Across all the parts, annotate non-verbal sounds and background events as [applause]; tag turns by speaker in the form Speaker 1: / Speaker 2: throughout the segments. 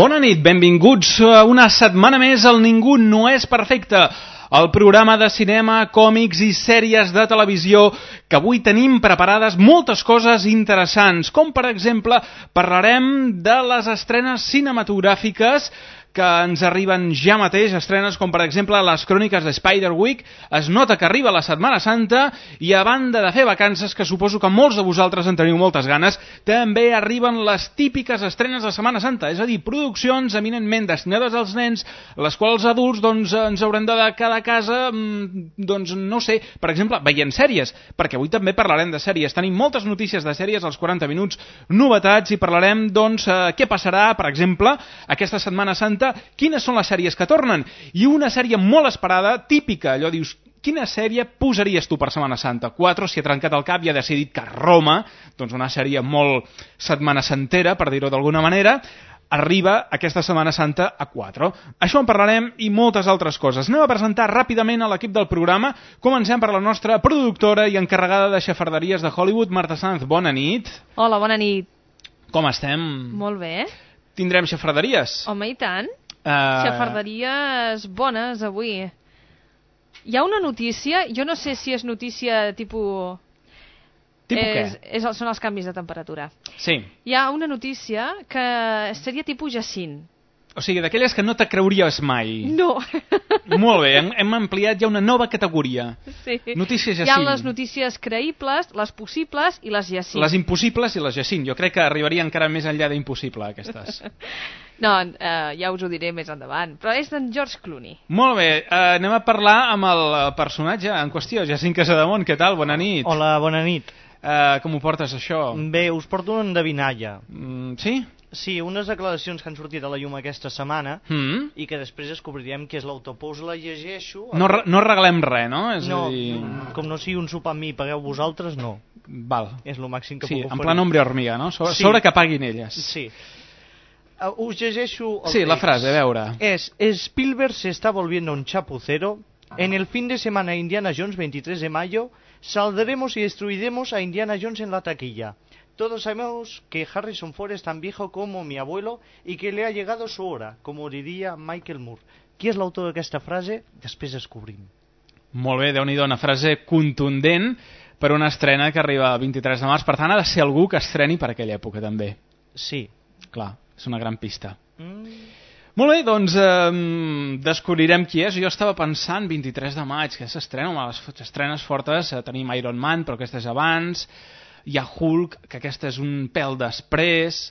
Speaker 1: Bona nit, benvinguts a una setmana més al Ningú no és perfecte, el programa de cinema, còmics i sèries de televisió que avui tenim preparades moltes coses interessants, com per exemple parlarem de les estrenes cinematogràfiques que ens arriben ja mateix, estrenes com per exemple les cròniques de Spider-Week, es nota que arriba la Setmana Santa i a banda de fer vacances, que suposo que molts de vosaltres en teniu moltes ganes, també arriben les típiques estrenes de Setmana Santa, és a dir, produccions eminentment destinades als nens, les quals adults doncs, ens haurem de quedar a casa, mm, doncs no sé, per exemple, veient sèries, perquè avui també parlarem de sèries, tenim moltes notícies de sèries als 40 minuts, novetats i parlarem doncs eh, què passarà, per exemple, aquesta Setmana Santa quines són les sèries que tornen. I una sèrie molt esperada, típica, allò dius, quina sèrie posaries tu per Setmana Santa? 4, si ha trencat el cap i ha decidit que Roma, doncs una sèrie molt setmana santera, per dir-ho d'alguna manera, arriba aquesta Setmana Santa a 4. Això en parlarem i moltes altres coses. Anem a presentar ràpidament a l'equip del programa. Comencem per la nostra productora i encarregada de xafarderies de Hollywood, Marta Sanz. Bona nit.
Speaker 2: Hola, bona nit.
Speaker 1: Com estem?
Speaker 2: Molt bé.
Speaker 1: Tindrem xafarderies?
Speaker 2: Home, i tant.
Speaker 1: Uh...
Speaker 2: Xafarderies bones avui. Hi ha una notícia, jo no sé si és notícia tipus...
Speaker 1: Tipus
Speaker 2: és,
Speaker 1: què?
Speaker 2: és, són els canvis de temperatura.
Speaker 1: Sí.
Speaker 2: Hi ha una notícia que seria tipus Jacint.
Speaker 1: O sigui, d'aquelles que no te creuries mai.
Speaker 2: No. [laughs]
Speaker 1: Molt bé, hem, hem ampliat ja una nova categoria.
Speaker 2: Sí.
Speaker 1: Notícies
Speaker 2: Hi ha
Speaker 1: Jacint.
Speaker 2: les notícies creïbles, les possibles i les Jacint.
Speaker 1: Les impossibles i les Jacint. Jo crec que arribaria encara més enllà d'impossible, aquestes. [laughs]
Speaker 2: No, eh, ja us ho diré més endavant. Però és d'en George Clooney.
Speaker 1: Molt bé, eh, anem a parlar amb el eh, personatge en qüestió, Jacint Casademont. Què tal? Bona nit.
Speaker 3: Hola, bona nit.
Speaker 1: Eh, com ho portes, això?
Speaker 3: Bé, us porto una endevinalla.
Speaker 1: Mm, sí?
Speaker 3: Sí, unes declaracions que han sortit a la llum aquesta setmana
Speaker 1: Mm?
Speaker 3: i que després descobrirem qui és l'autor. Pues la llegeixo...
Speaker 1: No, re- no regalem res, no? És
Speaker 3: no,
Speaker 1: dir...
Speaker 3: com no sigui un sopar amb mi pagueu vosaltres, no.
Speaker 1: Val.
Speaker 3: És el màxim que
Speaker 1: Sí,
Speaker 3: puc
Speaker 1: en
Speaker 3: oferir.
Speaker 1: plan hombre hormiga, no? Sobre,
Speaker 3: Sí.
Speaker 1: sobre que paguin elles.
Speaker 3: Sí. Uh, us llegeixo el
Speaker 1: Sí, la
Speaker 3: text.
Speaker 1: frase, a veure.
Speaker 3: Es, Spielberg se está volviendo un chapucero. En el fin de semana Indiana Jones 23 de mayo saldremos y destruiremos a Indiana Jones en la taquilla. Todos sabemos que Harrison Ford es tan viejo como mi abuelo y que le ha llegado su hora, como diría Michael Moore. Qui és l'autor d'aquesta frase? Després descobrim.
Speaker 1: Molt bé, déu nhi una frase contundent per una estrena que arriba el 23 de març. Per tant, ha de ser algú que estreni per aquella època, també.
Speaker 3: Sí.
Speaker 1: Clar, és una gran pista.
Speaker 3: Mm.
Speaker 1: Molt bé, doncs eh, descobrirem qui és. Jo estava pensant 23 de maig, que s'estrena, home, les estrenes fortes, eh, tenim Iron Man, però aquesta és abans, hi ha Hulk, que aquesta és un pèl després...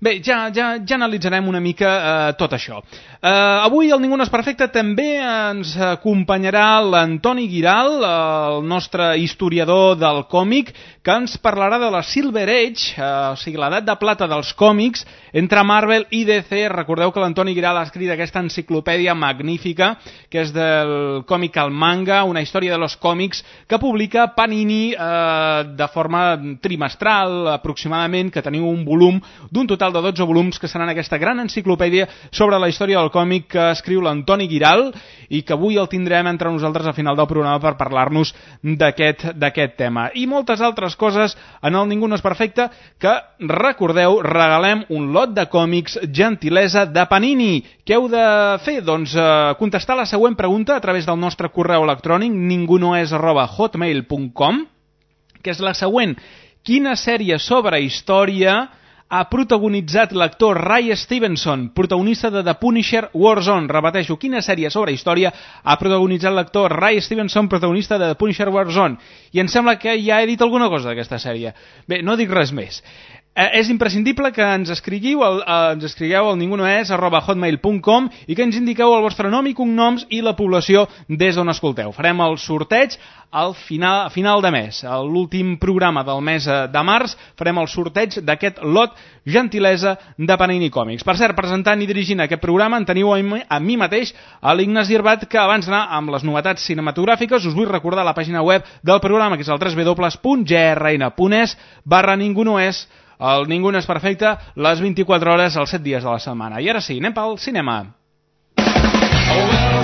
Speaker 1: Bé, ja, ja, ja analitzarem una mica eh, tot això. Eh, avui el Ningú no és perfecte també ens acompanyarà l'Antoni Giral, el nostre historiador del còmic, que ens parlarà de la Silver Age, eh, o sigui, l'edat de plata dels còmics, entre Marvel i DC. Recordeu que l'Antoni Giral ha escrit aquesta enciclopèdia magnífica, que és del còmic al manga, una història de los còmics, que publica Panini eh, de forma trimestral, aproximadament, que teniu un volum d'un total de 12 volums que seran aquesta gran enciclopèdia sobre la història del còmic que escriu l'Antoni Giral i que avui el tindrem entre nosaltres a final del programa per parlar-nos d'aquest tema. I moltes altres coses en el Ningú no és perfecte que, recordeu, regalem un lot de còmics gentilesa de Panini. Què heu de fer? Doncs eh, contestar la següent pregunta a través del nostre correu electrònic ningunoes arroba hotmail.com que és la següent. Quina sèrie sobre història ha protagonitzat l'actor Ray Stevenson, protagonista de The Punisher Warzone. Repeteixo, quina sèrie sobre història ha protagonitzat l'actor Ray Stevenson, protagonista de The Punisher Warzone? I em sembla que ja he dit alguna cosa d'aquesta sèrie. Bé, no dic res més. Eh, és imprescindible que ens escrigueu al, eh, ens escrigueu al ningunoes arroba hotmail.com i que ens indiqueu el vostre nom i cognoms i la població des d'on escolteu. Farem el sorteig al final, a final de mes. A l'últim programa del mes eh, de març farem el sorteig d'aquest lot gentilesa de Panini Còmics. Per cert, presentant i dirigint aquest programa en teniu a mi, a mi mateix, a l'Ignasi Herbat, que abans d'anar amb les novetats cinematogràfiques us vull recordar la pàgina web del programa, que és el www.grn.es barra ningunoes el Ningú no és perfecte, les 24 hores, els 7 dies de la setmana. I ara sí, anem pel cinema. Oh, well,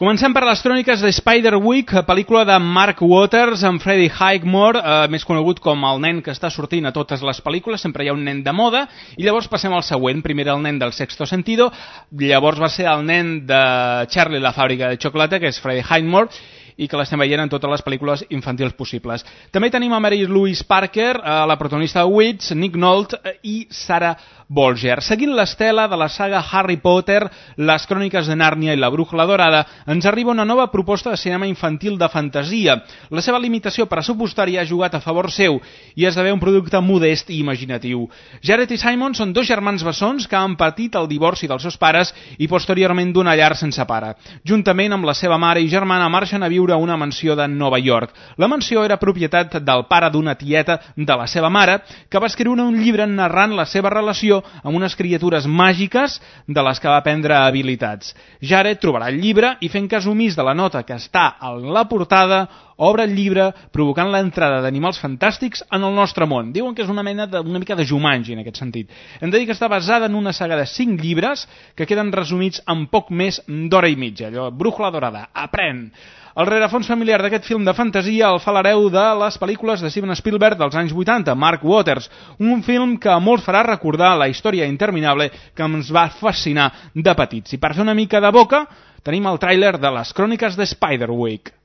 Speaker 1: Comencem per les cròniques de Spider-Week, pel·lícula de Mark Waters amb Freddie Highmore, eh, més conegut com el nen que està sortint a totes les pel·lícules, sempre hi ha un nen de moda, i llavors passem al següent. Primer el nen del Sexto Sentido, llavors va ser el nen de Charlie la fàbrica de xocolata, que és Freddie Highmore, i que l'estem veient en totes les pel·lícules infantils possibles. També tenim a Mary Louise Parker, eh, la protagonista de Wits, Nick Nolte eh, i Sarah Bolger. Seguint l'estela de la saga Harry Potter, les cròniques de Nàrnia i la brújula dorada, ens arriba una nova proposta de cinema infantil de fantasia. La seva limitació pressupostària ha jugat a favor seu i esdevé un producte modest i imaginatiu. Jared i Simon són dos germans bessons que han patit el divorci dels seus pares i posteriorment d'una llar sense pare. Juntament amb la seva mare i germana marxen a viure a una mansió de Nova York. La mansió era propietat del pare d'una tieta de la seva mare, que va escriure un llibre narrant la seva relació amb unes criatures màgiques de les que va aprendre habilitats. Jared trobarà el llibre i fent cas omís de la nota que està a la portada, obre el llibre provocant l'entrada d'animals fantàstics en el nostre món. Diuen que és una mena de, una mica de Jumanji en aquest sentit. Hem de dir que està basada en una saga de cinc llibres que queden resumits en poc més d'hora i mitja. Allò, Brújula Dorada, aprèn! El rerefons familiar d'aquest film de fantasia el fa l'hereu de les pel·lícules de Steven Spielberg dels anys 80, Mark Waters, un film que a molts farà recordar la història interminable que ens va fascinar de petits. I per fer una mica de boca, tenim el tràiler de les cròniques de Spider-Week.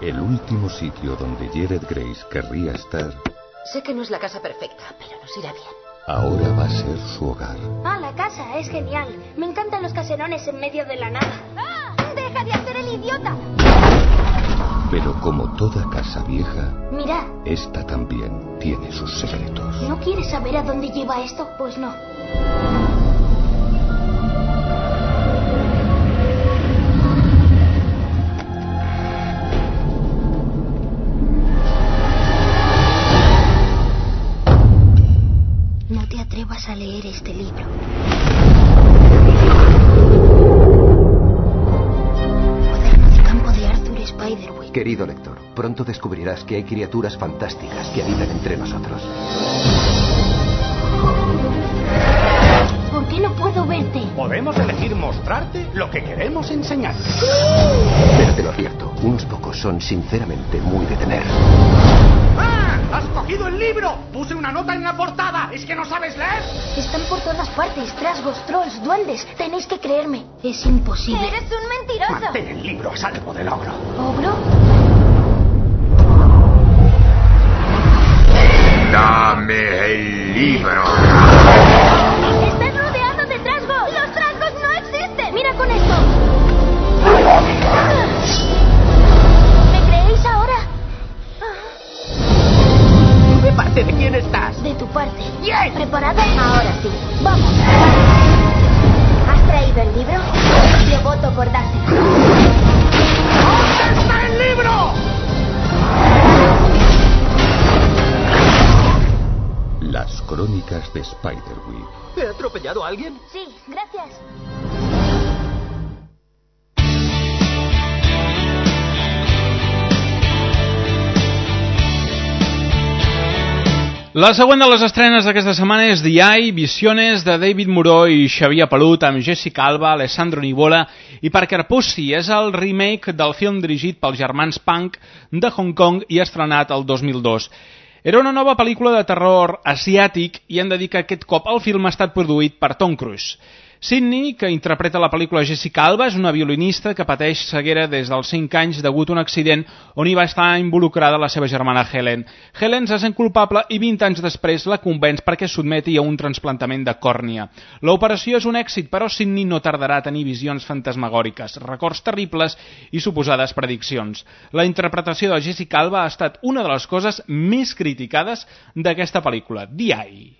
Speaker 4: El último sitio donde Jared Grace querría estar.
Speaker 5: Sé que no es la casa perfecta, pero nos irá bien.
Speaker 4: Ahora va a ser su hogar.
Speaker 6: Ah, la casa es genial. Me encantan los caserones en medio de la nada. ¡Ah! ¡Deja de hacer el idiota!
Speaker 4: Pero como toda casa vieja,
Speaker 6: Mira,
Speaker 4: esta también tiene sus secretos.
Speaker 6: ¿no quieres saber a dónde lleva esto? Pues no. Atrevas a leer este libro. Cuaderno de campo de Arthur Spiderwick.
Speaker 7: Querido lector, pronto descubrirás que hay criaturas fantásticas que habitan entre nosotros.
Speaker 6: Qué no puedo verte?
Speaker 8: Podemos elegir mostrarte lo que queremos enseñar.
Speaker 7: Pero te lo advierto, unos pocos son sinceramente muy de temer.
Speaker 8: ¡Ah! ¡Has cogido el libro! Puse una nota en la portada. ¿Es que no sabes leer?
Speaker 6: Están por todas partes, trasgos, trolls, duendes. Tenéis que creerme. Es imposible.
Speaker 9: Eres un mentiroso.
Speaker 8: Mantén el libro a salvo del ogro.
Speaker 6: ¿Ogro?
Speaker 10: Dame el libro.
Speaker 6: Con esto! ¿Me creéis ahora?
Speaker 8: ¿De parte de quién estás?
Speaker 6: De tu parte.
Speaker 8: Bien.
Speaker 6: ¿Preparada? Ahora sí. ¡Vamos! ¿Has traído el libro? Yo voto por dárselo.
Speaker 8: ¿Dónde está el libro?
Speaker 4: Las crónicas de Spiderweed.
Speaker 8: ¿He atropellado a alguien?
Speaker 6: Sí,
Speaker 1: La següent de les estrenes d'aquesta setmana és The Eye, Visiones de David Moreau i Xavier Pelut amb Jessica Alba, Alessandro Nivola i Parker Pussy. És el remake del film dirigit pels germans Punk de Hong Kong i estrenat el 2002. Era una nova pel·lícula de terror asiàtic i hem de dir que aquest cop el film ha estat produït per Tom Cruise. Sidney, que interpreta la pel·lícula Jessica Alba, és una violinista que pateix ceguera des dels 5 anys degut a un accident on hi va estar involucrada la seva germana Helen. Helen se sent culpable i 20 anys després la convenç perquè sotmeti a un transplantament de còrnia. L'operació és un èxit, però Sidney no tardarà a tenir visions fantasmagòriques, records terribles i suposades prediccions. La interpretació de Jessica Alba ha estat una de les coses més criticades d'aquesta pel·lícula, The Eye.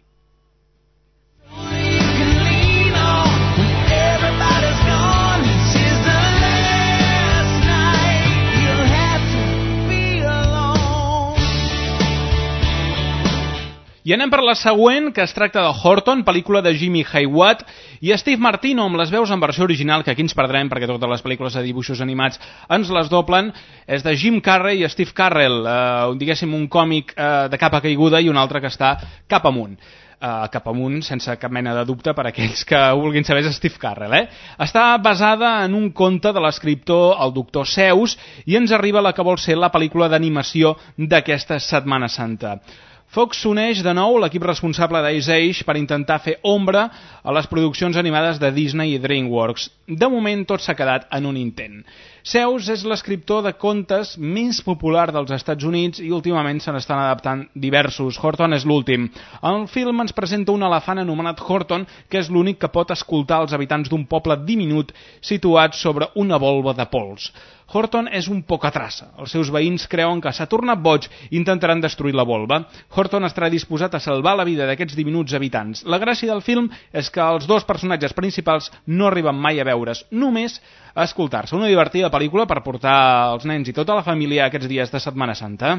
Speaker 1: I anem per la següent, que es tracta de Horton, pel·lícula de Jimmy Haywatt i Steve Martino, amb les veus en versió original, que aquí ens perdrem perquè totes les pel·lícules de dibuixos animats ens les doblen, és de Jim Carrey i Steve Carrell, eh, diguéssim un còmic eh, de capa caiguda i un altre que està cap amunt eh, cap amunt, sense cap mena de dubte per aquells que vulguin saber és Steve Carrell. Eh? Està basada en un conte de l'escriptor el doctor Zeus i ens arriba la que vol ser la pel·lícula d'animació d'aquesta Setmana Santa. Fox s'uneix de nou l'equip responsable d'Ice Age per intentar fer ombra a les produccions animades de Disney i DreamWorks. De moment tot s'ha quedat en un intent. Zeus és l'escriptor de contes més popular dels Estats Units i últimament se n'estan adaptant diversos. Horton és l'últim. El film ens presenta un elefant anomenat Horton, que és l'únic que pot escoltar els habitants d'un poble diminut situat sobre una volva de pols. Horton és un pocatraça. Els seus veïns creuen que s'ha tornat boig i intentaran destruir la volva. Horton estarà disposat a salvar la vida d'aquests diminuts habitants. La gràcia del film és que els dos personatges principals no arriben mai a veure's, només a escoltar-se. Una divertida pel·lícula per portar els nens i tota la família aquests dies de Setmana Santa.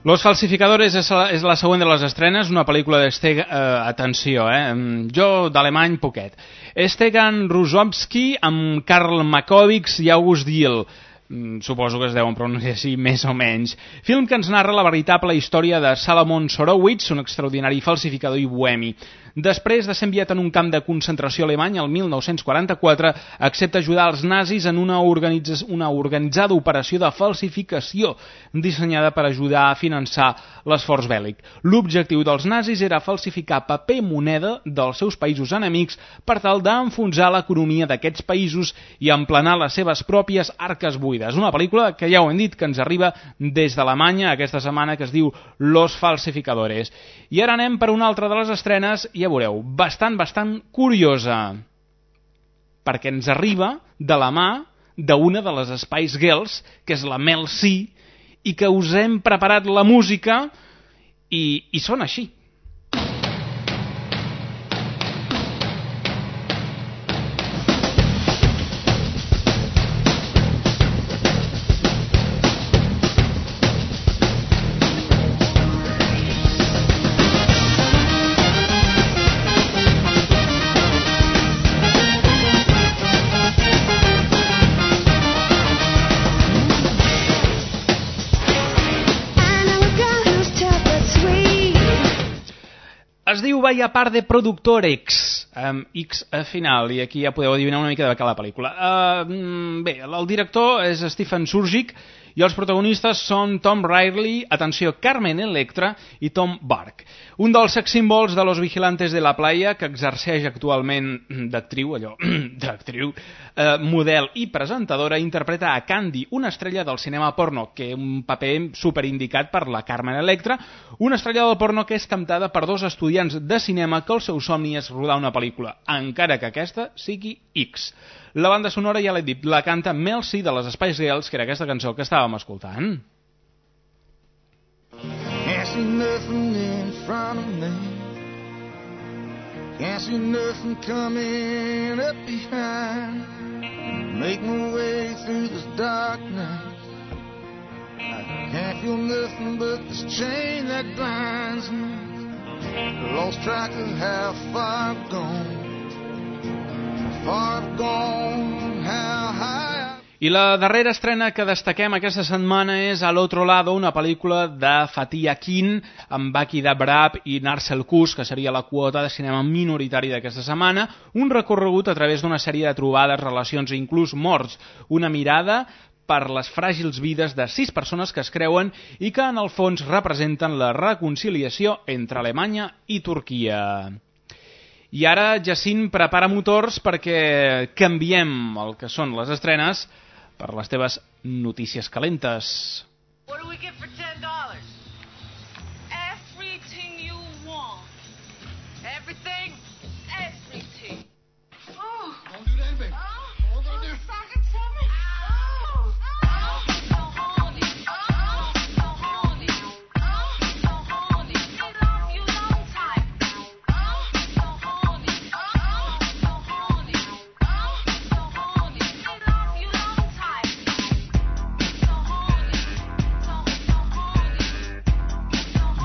Speaker 1: Los falsificadores és la, és la següent de les estrenes, una pel·lícula d'Esteg... Eh, atenció, eh? Jo d'alemany poquet. Estegan Rusovski amb Karl Makovics i August Diel. Mm, suposo que es deuen pronunciar així, més o menys. Film que ens narra la veritable història de Salomon Sorowitz, un extraordinari falsificador i bohemi. Després de ser enviat en un camp de concentració alemany el 1944, accepta ajudar els nazis en una, organitza una organitzada operació de falsificació dissenyada per ajudar a finançar l'esforç bèl·lic. L'objectiu dels nazis era falsificar paper moneda dels seus països enemics per tal d'enfonsar l'economia d'aquests països i emplenar les seves pròpies arques buides. Una pel·lícula que ja ho hem dit que ens arriba des d'Alemanya aquesta setmana que es diu Los Falsificadores. I ara anem per una altra de les estrenes ja veureu, bastant, bastant curiosa, perquè ens arriba de la mà d'una de les Spice Girls, que és la Mel C, i que us hem preparat la música i, i sona així. Vaya part de productor X, amb X a final, i aquí ja podeu adivinar una mica de què la pel·lícula. Uh, bé, el director és Stephen Surgic, i els protagonistes són Tom Riley, atenció, Carmen Electra i Tom Burke. Un dels sex símbols de Los Vigilantes de la Playa, que exerceix actualment d'actriu, allò, [clears throat] d'actriu, eh, model i presentadora, interpreta a Candy, una estrella del cinema porno, que un paper superindicat per la Carmen Electra, una estrella del porno que és temptada per dos estudiants de cinema que el seu somni és rodar una pel·lícula, encara que aquesta sigui X. La banda sonora, ja l'he dit, la canta Mel C de les Spice Girls, que era aquesta cançó que estàvem escoltant. See nothing in front of me. Can't see nothing coming up behind. Make my way through this darkness. I can't feel nothing but this chain that binds me. Lost track of how far I've gone I la darrera estrena que destaquem aquesta setmana és A l'Otro Lado, una pel·lícula de Fatih Akin amb Baki Dabrab i Narcel Kus, que seria la quota de cinema minoritari d'aquesta setmana, un recorregut a través d'una sèrie de trobades, relacions i inclús morts, una mirada per les fràgils vides de sis persones que es creuen i que en el fons representen la reconciliació entre Alemanya i Turquia. I ara Jacint prepara motors perquè canviem el que són les estrenes per les teves notícies calentes.
Speaker 11: What do we get for $10?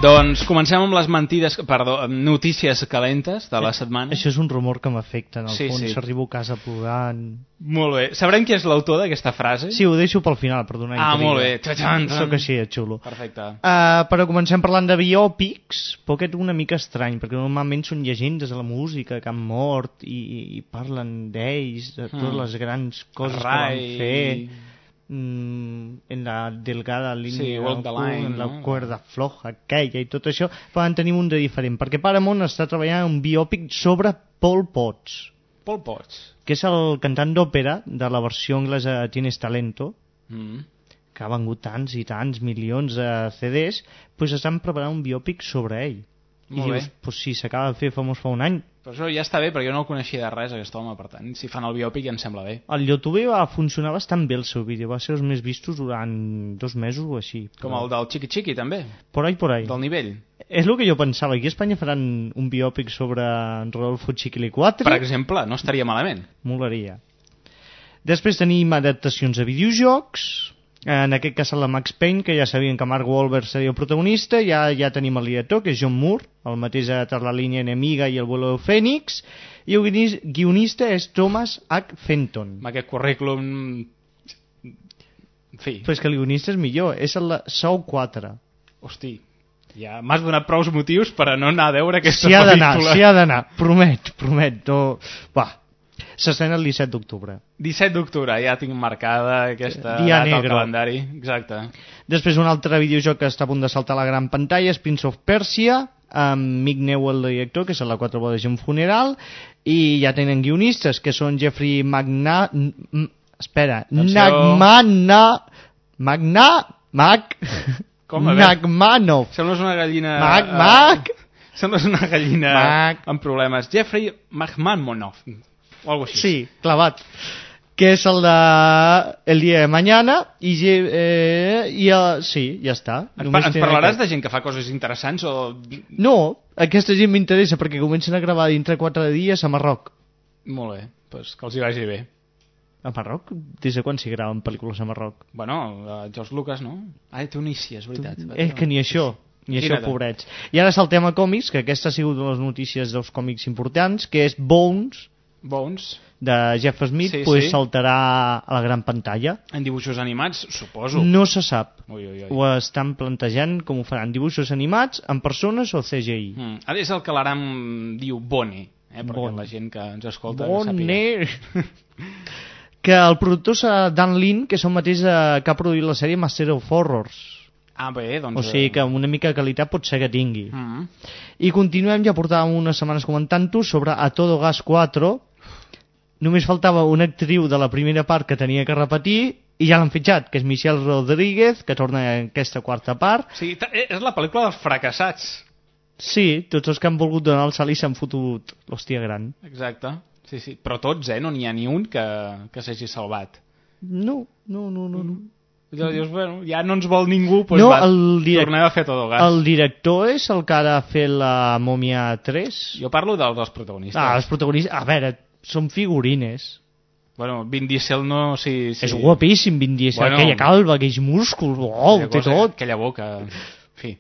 Speaker 1: Doncs comencem amb les mentides, perdó, amb notícies calentes de la setmana.
Speaker 3: Això és un rumor que m'afecta, en el
Speaker 1: Sí,
Speaker 3: fons.
Speaker 1: sí.
Speaker 3: Arribo a casa plorant...
Speaker 1: Molt bé. Sabrem qui és l'autor d'aquesta frase?
Speaker 3: Sí, ho deixo pel final, per donar
Speaker 1: Ah,
Speaker 3: intriga.
Speaker 1: molt bé. Txan, txan.
Speaker 3: Sóc així, xulo.
Speaker 1: Perfecte.
Speaker 3: Uh, però comencem parlant de biòpics, però aquest una mica estrany, perquè normalment són llegendes de la música que han mort i, i, parlen d'ells, de totes
Speaker 1: Mm.
Speaker 3: les grans coses que
Speaker 1: Rai.
Speaker 3: van fer en la delgada línia
Speaker 1: Sí, Walk the Line,
Speaker 3: en la
Speaker 1: no?
Speaker 3: cuerda floja aquella i tot això, però en tenim un de diferent, perquè Paramount està treballant en un biòpic sobre Paul Potts,
Speaker 1: Pol Potts.
Speaker 3: que és el cantant d'òpera de la versió anglesa Tienes Talento,
Speaker 1: Mm.
Speaker 3: que ha vengut tants i tants milions de CDs, doncs estan preparant un biòpic sobre ell.
Speaker 1: Molt
Speaker 3: I
Speaker 1: bé.
Speaker 3: dius, pues sí, s'acaba de fer famós fa un any.
Speaker 1: Però això ja està bé, perquè jo no el coneixia de res, aquest home, per tant, si fan el biòpic ja em sembla bé.
Speaker 3: El YouTube va funcionar bastant bé el seu vídeo, va ser els més vistos durant dos mesos o així.
Speaker 1: Com el del Chiqui Chiqui, també,
Speaker 3: Por ahí, por ahí.
Speaker 1: del nivell.
Speaker 3: És el que jo pensava, aquí a Espanya faran un biòpic sobre Rodolfo Chiquili 4.
Speaker 1: Per exemple, no estaria malament.
Speaker 3: Molaria. Després tenim adaptacions a videojocs, en aquest cas la Max Payne, que ja sabien que Mark Wahlberg seria el protagonista, ja ja tenim el director, que és John Moore, el mateix de Per la línia enemiga i el vuelo de Fènix, i el guionis- guionista és Thomas H. Fenton.
Speaker 1: Amb aquest currículum... En fi,
Speaker 3: Però és que el guionista és millor, és el de Saw 4.
Speaker 1: hosti, ja m'has donat prous motius per a no anar a veure aquesta
Speaker 3: S'hi ha d'anar, s'hi ha d'anar, promet, promet. No... Va, s'estrena el 17 d'octubre.
Speaker 1: 17 d'octubre, ja tinc marcada aquesta
Speaker 3: Dia
Speaker 1: data al
Speaker 3: negre.
Speaker 1: calendari. Exacte.
Speaker 3: Després un altre videojoc que està a punt de saltar a la gran pantalla és Prince of Persia, amb Mick Newell, el director, que és a la 4 bodes i un funeral, i ja tenen guionistes, que són Jeffrey Magna... Espera. Nagmana... Magna... Mag...
Speaker 1: Com?
Speaker 3: Nagmanov.
Speaker 1: Sembles una gallina...
Speaker 3: Mag,
Speaker 1: eh,
Speaker 3: mag.
Speaker 1: Sembles una gallina
Speaker 3: Mag.
Speaker 1: amb problemes. Jeffrey McMahonov. O algo així.
Speaker 3: Sí, clavat. Que és el de El dia de mañana i, eh, i eh, sí, ja està.
Speaker 1: Pa ens parlaràs
Speaker 3: aquest.
Speaker 1: de gent que fa coses interessants o...
Speaker 3: No, aquesta gent m'interessa perquè comencen a gravar dintre quatre dies a Marroc.
Speaker 1: Molt bé, doncs que els hi vagi bé.
Speaker 3: A Marroc? Des de quan s'hi graven pel·lícules a Marroc?
Speaker 1: Bueno, uh, George Lucas, no? Ah, Tunísia, és veritat.
Speaker 3: És que ni això, ni això,
Speaker 1: Imagina't.
Speaker 3: pobrets. I ara saltem a còmics, que aquesta ha sigut una de les notícies dels còmics importants, que és Bones,
Speaker 1: Bones,
Speaker 3: de Jeff Smith,
Speaker 1: Sí,
Speaker 3: pues
Speaker 1: sí.
Speaker 3: saltarà a la gran pantalla.
Speaker 1: en dibuixos animats, suposo.
Speaker 3: No se sap.
Speaker 1: Ui, ui, ui.
Speaker 3: Ho estan plantejant com ho faran, dibuixos animats, en persones o CGI.
Speaker 1: Mm. Ara és el que l'Aram diu Bone, eh? perquè
Speaker 3: Bone.
Speaker 1: la gent que ens escolta.
Speaker 3: Bonner. que el productor serà Dan Lin, que és el mateix eh, que ha produït la sèrie Master of Horrors.
Speaker 1: Ah, bé, doncs...
Speaker 3: O sigui que amb una mica de qualitat pot ser que tingui.
Speaker 1: Mm.
Speaker 3: I continuem, ja portàvem unes setmanes comentant-ho, sobre A Todo Gas 4. Només faltava una actriu de la primera part que tenia que repetir i ja l'han fitxat, que és Michelle Rodríguez, que torna en aquesta quarta part.
Speaker 1: Sí, eh, és la pel·lícula dels fracassats.
Speaker 3: Sí, tots els que han volgut donar el salt i s'han fotut l'hòstia gran.
Speaker 1: Exacte. Sí, sí. Però tots, eh? No n'hi ha ni un que, que s'hagi salvat.
Speaker 3: No, no, no, no. no.
Speaker 1: Llavors dius, bueno, ja no ens vol ningú, doncs
Speaker 3: no,
Speaker 1: va,
Speaker 3: el, direc
Speaker 1: tornem a fer tot el gas.
Speaker 3: el director és el que ha fet la Mòmia 3.
Speaker 1: Jo parlo dels, dels protagonistes.
Speaker 3: Ah, els protagonistes... A veure, són figurines.
Speaker 1: Bueno, Vin Diesel no... Sí, sí.
Speaker 3: És guapíssim, Vin Diesel.
Speaker 1: Bueno,
Speaker 3: aquella calva, aquells músculs, oh, té
Speaker 1: cosa,
Speaker 3: tot.
Speaker 1: Aquella boca... En fi.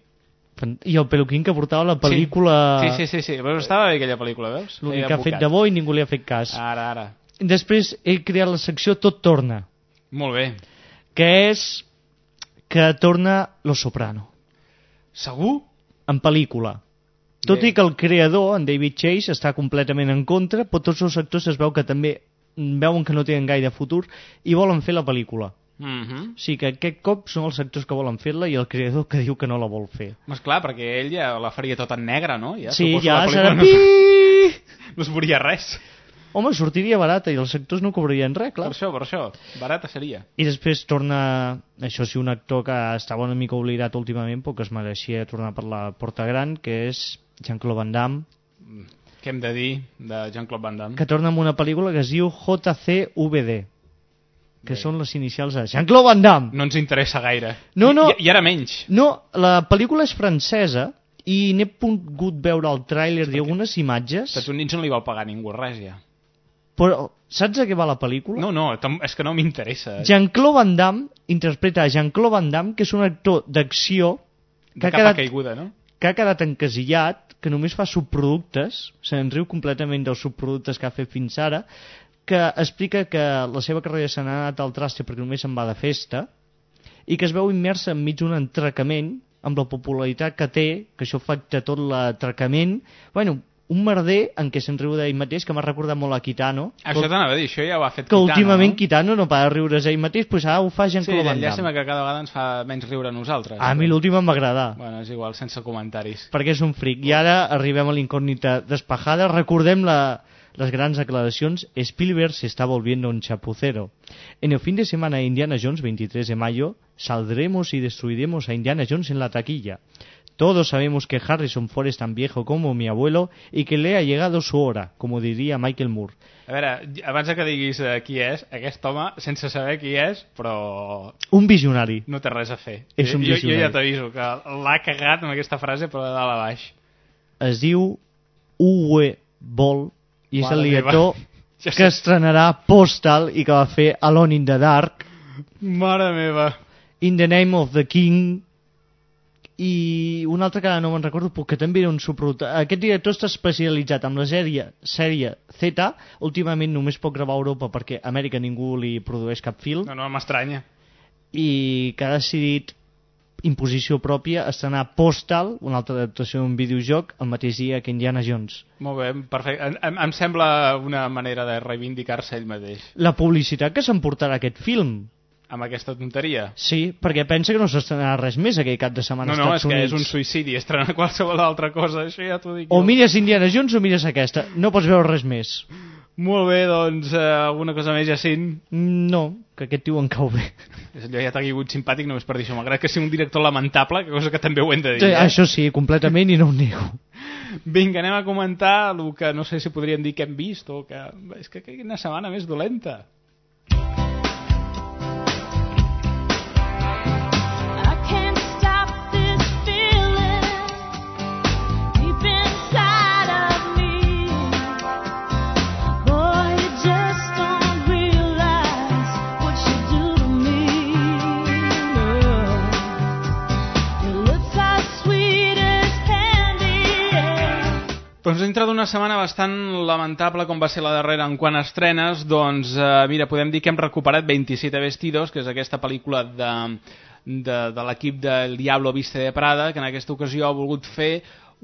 Speaker 3: I el peluquín que portava la pel·lícula...
Speaker 1: Sí, sí, sí, sí. Però estava bé aquella pel·lícula, veus?
Speaker 3: L'únic que ha fet de bo i ningú li ha fet cas.
Speaker 1: Ara, ara.
Speaker 3: Després he creat la secció Tot torna,
Speaker 1: Molt bé.
Speaker 3: que és que torna Lo Soprano,
Speaker 1: Segur?
Speaker 3: en pel·lícula. Tot i que el creador, en David Chase, està completament en contra, però tots els actors es veu que també veuen que no tenen gaire futur i volen fer la pel·lícula.
Speaker 1: Mm -hmm.
Speaker 3: O sigui que aquest cop són els actors que volen fer-la i el creador que diu que no la vol fer.
Speaker 1: Mas clar, perquè ell ja la faria tota en negre, no? Ja,
Speaker 3: sí, ja
Speaker 1: la
Speaker 3: serà...
Speaker 1: No, [laughs] no es veuria res.
Speaker 3: Home, sortiria barata i els actors no cobrarien res,
Speaker 1: Per
Speaker 3: clar.
Speaker 1: això, per això. Barata seria.
Speaker 3: I després torna, això sí, un actor que estava una mica oblidat últimament, però que es mereixia tornar per la porta gran, que és Jean-Claude Van Damme,
Speaker 1: Què hem de dir de Jean-Claude Van Damme?
Speaker 3: que torna amb una pel·lícula que es diu JCVD, que són les inicials de Jean-Claude Van Damme.
Speaker 1: No ens interessa gaire.
Speaker 3: No, no.
Speaker 1: I, I ara menys.
Speaker 3: No, la pel·lícula és francesa i n'he pogut veure el tràiler i algunes imatges,
Speaker 1: Estats Units no li vol pagar ningú res, ja.
Speaker 3: però saps a què va la pel·lícula?
Speaker 1: No, no, és que no m'interessa.
Speaker 3: Jean-Claude Van Damme interpreta a Jean-Claude Van Damme, que és un actor d'acció que,
Speaker 1: De
Speaker 3: ha quedat,
Speaker 1: caiguda, no?
Speaker 3: que ha quedat encasillat, que només fa subproductes, se'n riu completament dels subproductes que ha fet fins ara, que explica que la seva carrera se n'ha anat al traste perquè només se'n va de festa, i que es veu immersa enmig d'un entracament amb la popularitat que té, que això afecta tot l'atracament, bueno, un merder en què se'n riu d'ell mateix, que m'ha recordat molt a Kitano,
Speaker 1: Això t'anava a dir, això ja ho ha fet
Speaker 3: que
Speaker 1: Kitano,
Speaker 3: últimament
Speaker 1: no?
Speaker 3: Kitano no para de riure's ell mateix, doncs ara ho fa
Speaker 1: Sí,
Speaker 3: Jean-Claude Van Damme.
Speaker 1: que cada vegada ens fa menys riure a nosaltres.
Speaker 3: A mi l'últim em va agradar,
Speaker 1: Bueno, és igual, sense comentaris.
Speaker 3: perquè és un fric. I ara arribem a l'incògnita despejada. Recordem la, las grandes declaraciones, Spielberg se está volviendo un chapucero. En el fin de semana de Indiana Jones, 23 de mayo, saldremos y destruiremos a Indiana Jones en la taquilla. Todos sabemos que Harrison Ford es tan viejo como mi abuelo y que le ha llegado su hora, como diría Michael Moore.
Speaker 1: A veure, abans que diguis eh, qui és, aquest home, sense saber qui és, però
Speaker 3: Un visionari.
Speaker 1: no té res a fer.
Speaker 3: És un
Speaker 1: jo, jo
Speaker 3: visionari.
Speaker 1: ja t'aviso que l'ha cagat amb aquesta frase, però de dalt a baix.
Speaker 3: Es diu Uwe Boll i és
Speaker 1: Mare
Speaker 3: el director [laughs]
Speaker 1: Ja
Speaker 3: que estrenarà Postal i que va fer Alone in the Dark,
Speaker 1: Mare meva.
Speaker 3: In the Name of the King i un altre que ara no me'n recordo que també era un subproducte aquest director està especialitzat amb la sèrie, sèrie Z últimament només pot gravar a Europa perquè a Amèrica ningú li produeix cap film
Speaker 1: No, no, m'estranya.
Speaker 3: i que ha decidit imposició pròpia estrenar Postal, una altra adaptació d'un videojoc, el mateix dia que Indiana Jones.
Speaker 1: Molt bé, perfecte. Em, em sembla una manera de reivindicar-se ell mateix.
Speaker 3: La publicitat que s'emportarà aquest film.
Speaker 1: Amb aquesta tonteria.
Speaker 3: Sí, perquè pensa que no s'estrenarà res més aquell cap de setmana
Speaker 1: No, no, és
Speaker 3: Estats
Speaker 1: que
Speaker 3: Units.
Speaker 1: és un suïcidi. Estrenar [laughs] qualsevol altra cosa, això ja t'ho dic
Speaker 3: O
Speaker 1: jo.
Speaker 3: mires Indiana Jones o mires aquesta. No pots veure res més.
Speaker 1: Molt bé, doncs, eh, alguna cosa més, Jacint?
Speaker 3: No, que aquest tio em cau bé.
Speaker 1: És allò ja t'ha caigut simpàtic només per dir això. Malgrat que sigui un director lamentable, que cosa que també ho hem de dir.
Speaker 3: Sí,
Speaker 1: eh?
Speaker 3: Això sí, completament i no ho nego.
Speaker 1: Vinga, anem a comentar el que no sé si podríem dir que hem vist o que... És que quina setmana més dolenta. Doncs dintre d'una setmana bastant lamentable com va ser la darrera en quant a estrenes, doncs eh, mira, podem dir que hem recuperat 27 Vestidos, que és aquesta pel·lícula de, de, de l'equip del Diablo Viste de Prada, que en aquesta ocasió ha volgut fer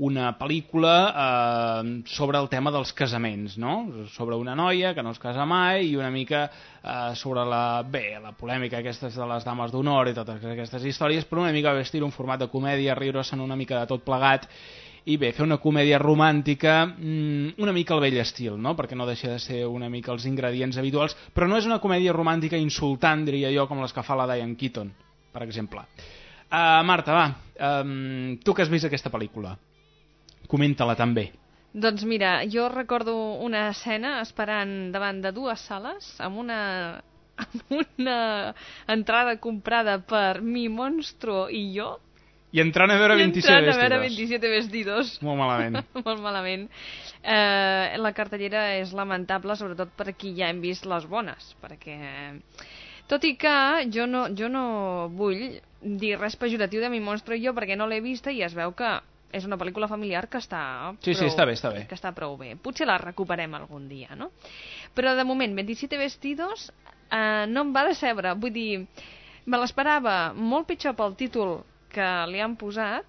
Speaker 1: una pel·lícula eh, sobre el tema dels casaments, no? Sobre una noia que no es casa mai i una mica eh, sobre la, bé, la polèmica aquestes de les dames d'honor i totes aquestes històries, però una mica vestir un format de comèdia, riure-se'n una mica de tot plegat i bé, fer una comèdia romàntica mmm, una mica al vell estil, no? perquè no deixa de ser una mica els ingredients habituals, però no és una comèdia romàntica insultant, diria jo, com les que fa la Diane Keaton, per exemple. Uh, Marta, va, um, tu que has vist aquesta pel·lícula, comenta-la també.
Speaker 2: Doncs mira, jo recordo una escena esperant davant de dues sales amb una amb una entrada comprada per mi monstro i jo
Speaker 1: I entrant a veure
Speaker 2: i
Speaker 1: 27
Speaker 2: entrant a veure
Speaker 1: vestidos.
Speaker 2: 27 vestidos
Speaker 1: Molt malament. [laughs]
Speaker 2: molt malament eh, la cartellera és lamentable sobretot per qui ja hem vist les bones perquè tot i que jo no, jo no vull dir res pejoratiu de mi monstro i jo perquè no l'he vista i es veu que és una pel·lícula familiar que està
Speaker 1: Sí, sí, està bé, està bé.
Speaker 2: que està prou bé. Potser la recuperem algun dia, no? Però de moment, 27 vestidos eh, no em va decebre. Vull dir, me l'esperava molt pitjor pel títol que li han posat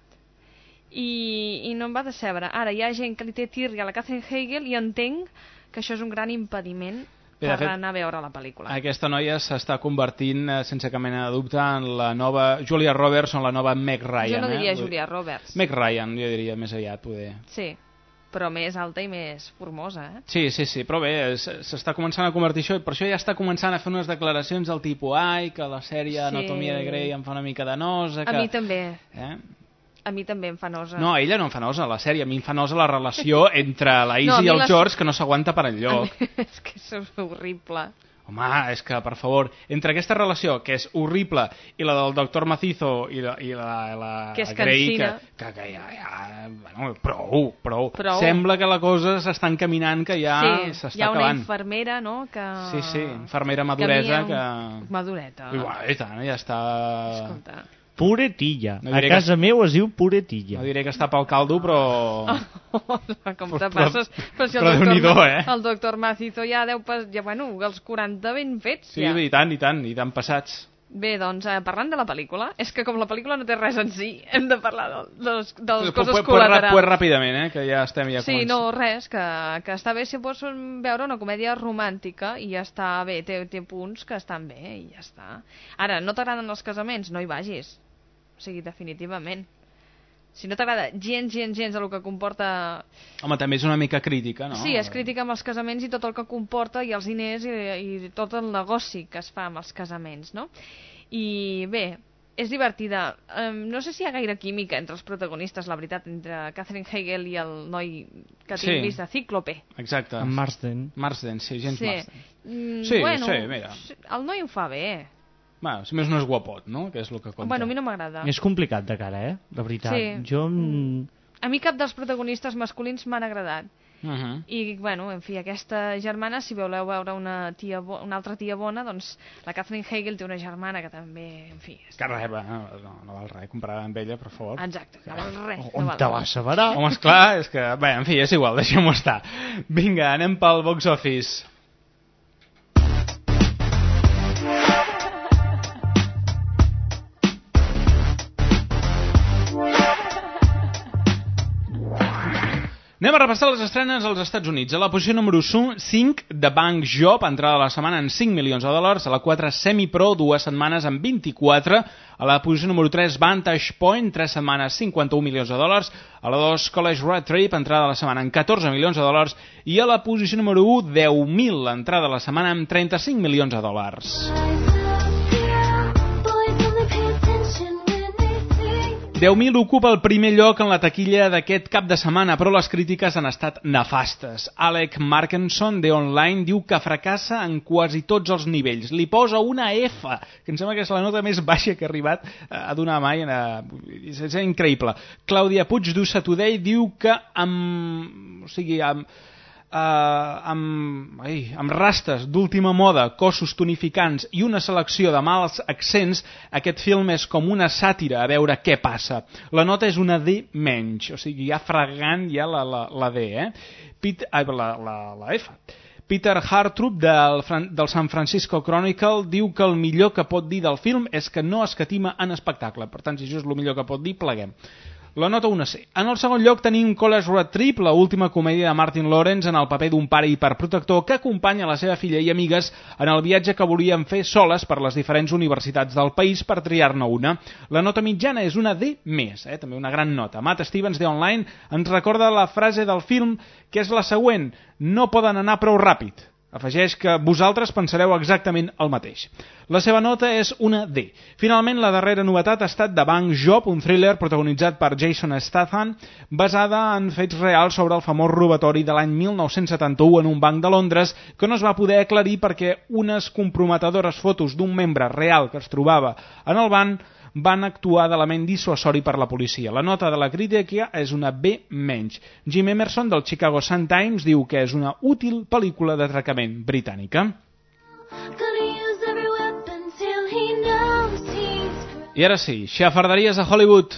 Speaker 2: i, i no em va decebre. Ara hi ha gent que li té tir a la Catherine Hegel i entenc que això és un gran impediment
Speaker 1: Bé,
Speaker 2: per
Speaker 1: fet,
Speaker 2: anar a veure la pel·lícula.
Speaker 1: Aquesta noia s'està convertint, eh, sense cap mena de dubte, en la nova Julia Roberts o en la nova Meg Ryan.
Speaker 2: jo no diria
Speaker 1: eh?
Speaker 2: Julia Roberts.
Speaker 1: Meg Ryan, jo diria més aviat, poder.
Speaker 2: Sí, però més alta i més formosa, eh?
Speaker 1: Sí, sí, sí, però bé, s'està començant a convertir això, i per això ja està començant a fer unes declaracions del tipus ai, que la sèrie
Speaker 2: Sí.
Speaker 1: Anatomia de Grey em fa una mica de nosa,
Speaker 2: A
Speaker 1: que...
Speaker 2: mi també.
Speaker 1: Eh?
Speaker 2: A mi també em fa nosa.
Speaker 1: No, a ella no em fa nosa la sèrie, a mi em fa nosa la relació [laughs] entre la Izzy
Speaker 2: No, a mi
Speaker 1: i el
Speaker 2: la-
Speaker 1: George, que no s'aguanta per enlloc. [laughs]
Speaker 2: és que és horrible.
Speaker 1: Home, és que, per favor, entre aquesta relació, que és horrible, i la del doctor Macizo i la, i la, la
Speaker 2: Que és
Speaker 1: Grey, que, que, que ja, ja, bueno, prou, prou,
Speaker 2: Prou.
Speaker 1: Sembla que la cosa s'està encaminant, que ja
Speaker 2: sí,
Speaker 1: s'està
Speaker 2: hi ha una
Speaker 1: acabant.
Speaker 2: infermera, no?, que...
Speaker 1: Sí, sí, infermera maduresa
Speaker 2: que...
Speaker 1: que...
Speaker 2: Madureta.
Speaker 1: I, bueno, I tant, ja està...
Speaker 2: Escolta.
Speaker 3: Puretilla.
Speaker 1: No
Speaker 3: a
Speaker 1: diré que-
Speaker 3: casa meu es diu puretilla.
Speaker 1: No diré que està pel caldo, però...
Speaker 2: Com te
Speaker 1: Però-
Speaker 2: passes? Però si el
Speaker 1: però
Speaker 2: doctor, Ma-
Speaker 1: eh?
Speaker 2: el doctor Macizo ja deu pas... Ja, bueno, els 40 ben fets,
Speaker 1: Sí,
Speaker 2: ja.
Speaker 1: i tant, i tant, i tant passats.
Speaker 2: Bé, doncs, eh, parlant de la pel·lícula, és que com la pel·lícula no té res en si, hem de parlar de, de, les, de les coses
Speaker 1: pues- pues ra-
Speaker 2: col·laterals.
Speaker 1: Pues ràpidament, eh, que ja estem ja
Speaker 2: Sí,
Speaker 1: començant.
Speaker 2: no, res, que, que està bé si pots veure una comèdia romàntica i ja està bé, té, té punts que estan bé i ja està. Ara, no t'agraden els casaments? No hi vagis. O sigui, definitivament. Si no t'agrada gens, gens, gens el que comporta...
Speaker 1: Home, també és una mica crítica, no?
Speaker 2: Sí, és crítica amb els casaments i tot el que comporta i els diners i, i tot el negoci que es fa amb els casaments, no? I bé, és divertida. Um, no sé si hi ha gaire química entre els protagonistes, la veritat, entre Catherine Hegel i el noi que
Speaker 1: Sí.
Speaker 2: tinc vist de Cíclope.
Speaker 1: Exacte.
Speaker 3: En Marsden.
Speaker 1: Marsden, sí, gens
Speaker 2: sí.
Speaker 1: Marsden.
Speaker 2: Mm,
Speaker 1: Sí,
Speaker 2: bueno,
Speaker 1: sí, mira.
Speaker 2: El noi ho fa bé.
Speaker 1: Bueno, si més no és guapot, no? Que és el que compta.
Speaker 2: Bueno, a mi no m'agrada.
Speaker 3: És complicat de cara, eh? La veritat.
Speaker 2: Sí.
Speaker 3: Jo... mm,
Speaker 2: A mi cap dels protagonistes masculins m'han agradat.
Speaker 1: Uh -huh.
Speaker 2: I, bueno, en fi, aquesta germana, si voleu veure una, tia bo una altra tia bona, doncs la Catherine Hegel té una germana que també, en fi...
Speaker 1: Que res, va, no, no, no val res comparar amb ella, per favor.
Speaker 2: Exacte, no val res.
Speaker 3: On
Speaker 2: no val
Speaker 3: te vas a verar?
Speaker 1: Home, esclar, és que... Bé, en fi, és igual, deixem-ho estar. Vinga, anem pel box office. Anem a repassar les estrenes als Estats Units. A la posició número 5, The Bank Job, entrada a la setmana en 5 milions de dòlars. A la 4, Semi Pro, dues setmanes en 24. A la posició número 3, Vantage Point, 3 setmanes, 51 milions de dòlars. A la 2, College Road Trip, entrada a la setmana en 14 milions de dòlars. I a la posició número 1, 10.000, entrada a la setmana amb 35 milions de dòlars. 10.000 ocupa el primer lloc en la taquilla d'aquest cap de setmana, però les crítiques han estat nefastes. Alec Markenson, de Online, diu que fracassa en quasi tots els nivells. Li posa una F, que em sembla que és la nota més baixa que ha arribat a donar mai. Eh, és, és increïble. Clàudia Puig, d'Usa Today, diu que amb... O sigui, amb, eh, amb, ai, amb rastes d'última moda, cossos tonificants i una selecció de mals accents, aquest film és com una sàtira a veure què passa. La nota és una D menys, o sigui, ja fregant ja la, la, la D, eh? Pete, ai, la, la, la F. Peter Hartrup del, del San Francisco Chronicle diu que el millor que pot dir del film és que no escatima en espectacle. Per tant, si això és el millor que pot dir, pleguem. La nota 1C. En el segon lloc tenim College Road Trip, la última comèdia de Martin Lawrence en el paper d'un pare hiperprotector que acompanya la seva filla i amigues en el viatge que volien fer soles per les diferents universitats del país per triar-ne una. La nota mitjana és una D+, eh? també una gran nota. Matt Stevens de Online ens recorda la frase del film que és la següent, no poden anar prou ràpid. Afegeix que vosaltres pensareu exactament el mateix. La seva nota és una D. Finalment, la darrera novetat ha estat The Bank Job, un thriller protagonitzat per Jason Statham, basada en fets reals sobre el famós robatori de l'any 1971 en un banc de Londres, que no es va poder aclarir perquè unes comprometedores fotos d'un membre real que es trobava en el banc van actuar d'element dissuasori per la policia. La nota de la crítica és una B menys. Jim Emerson del Chicago Sun-Times diu que és una útil pel·lícula d'atracament britànica. I ara sí, xafarderies a Hollywood.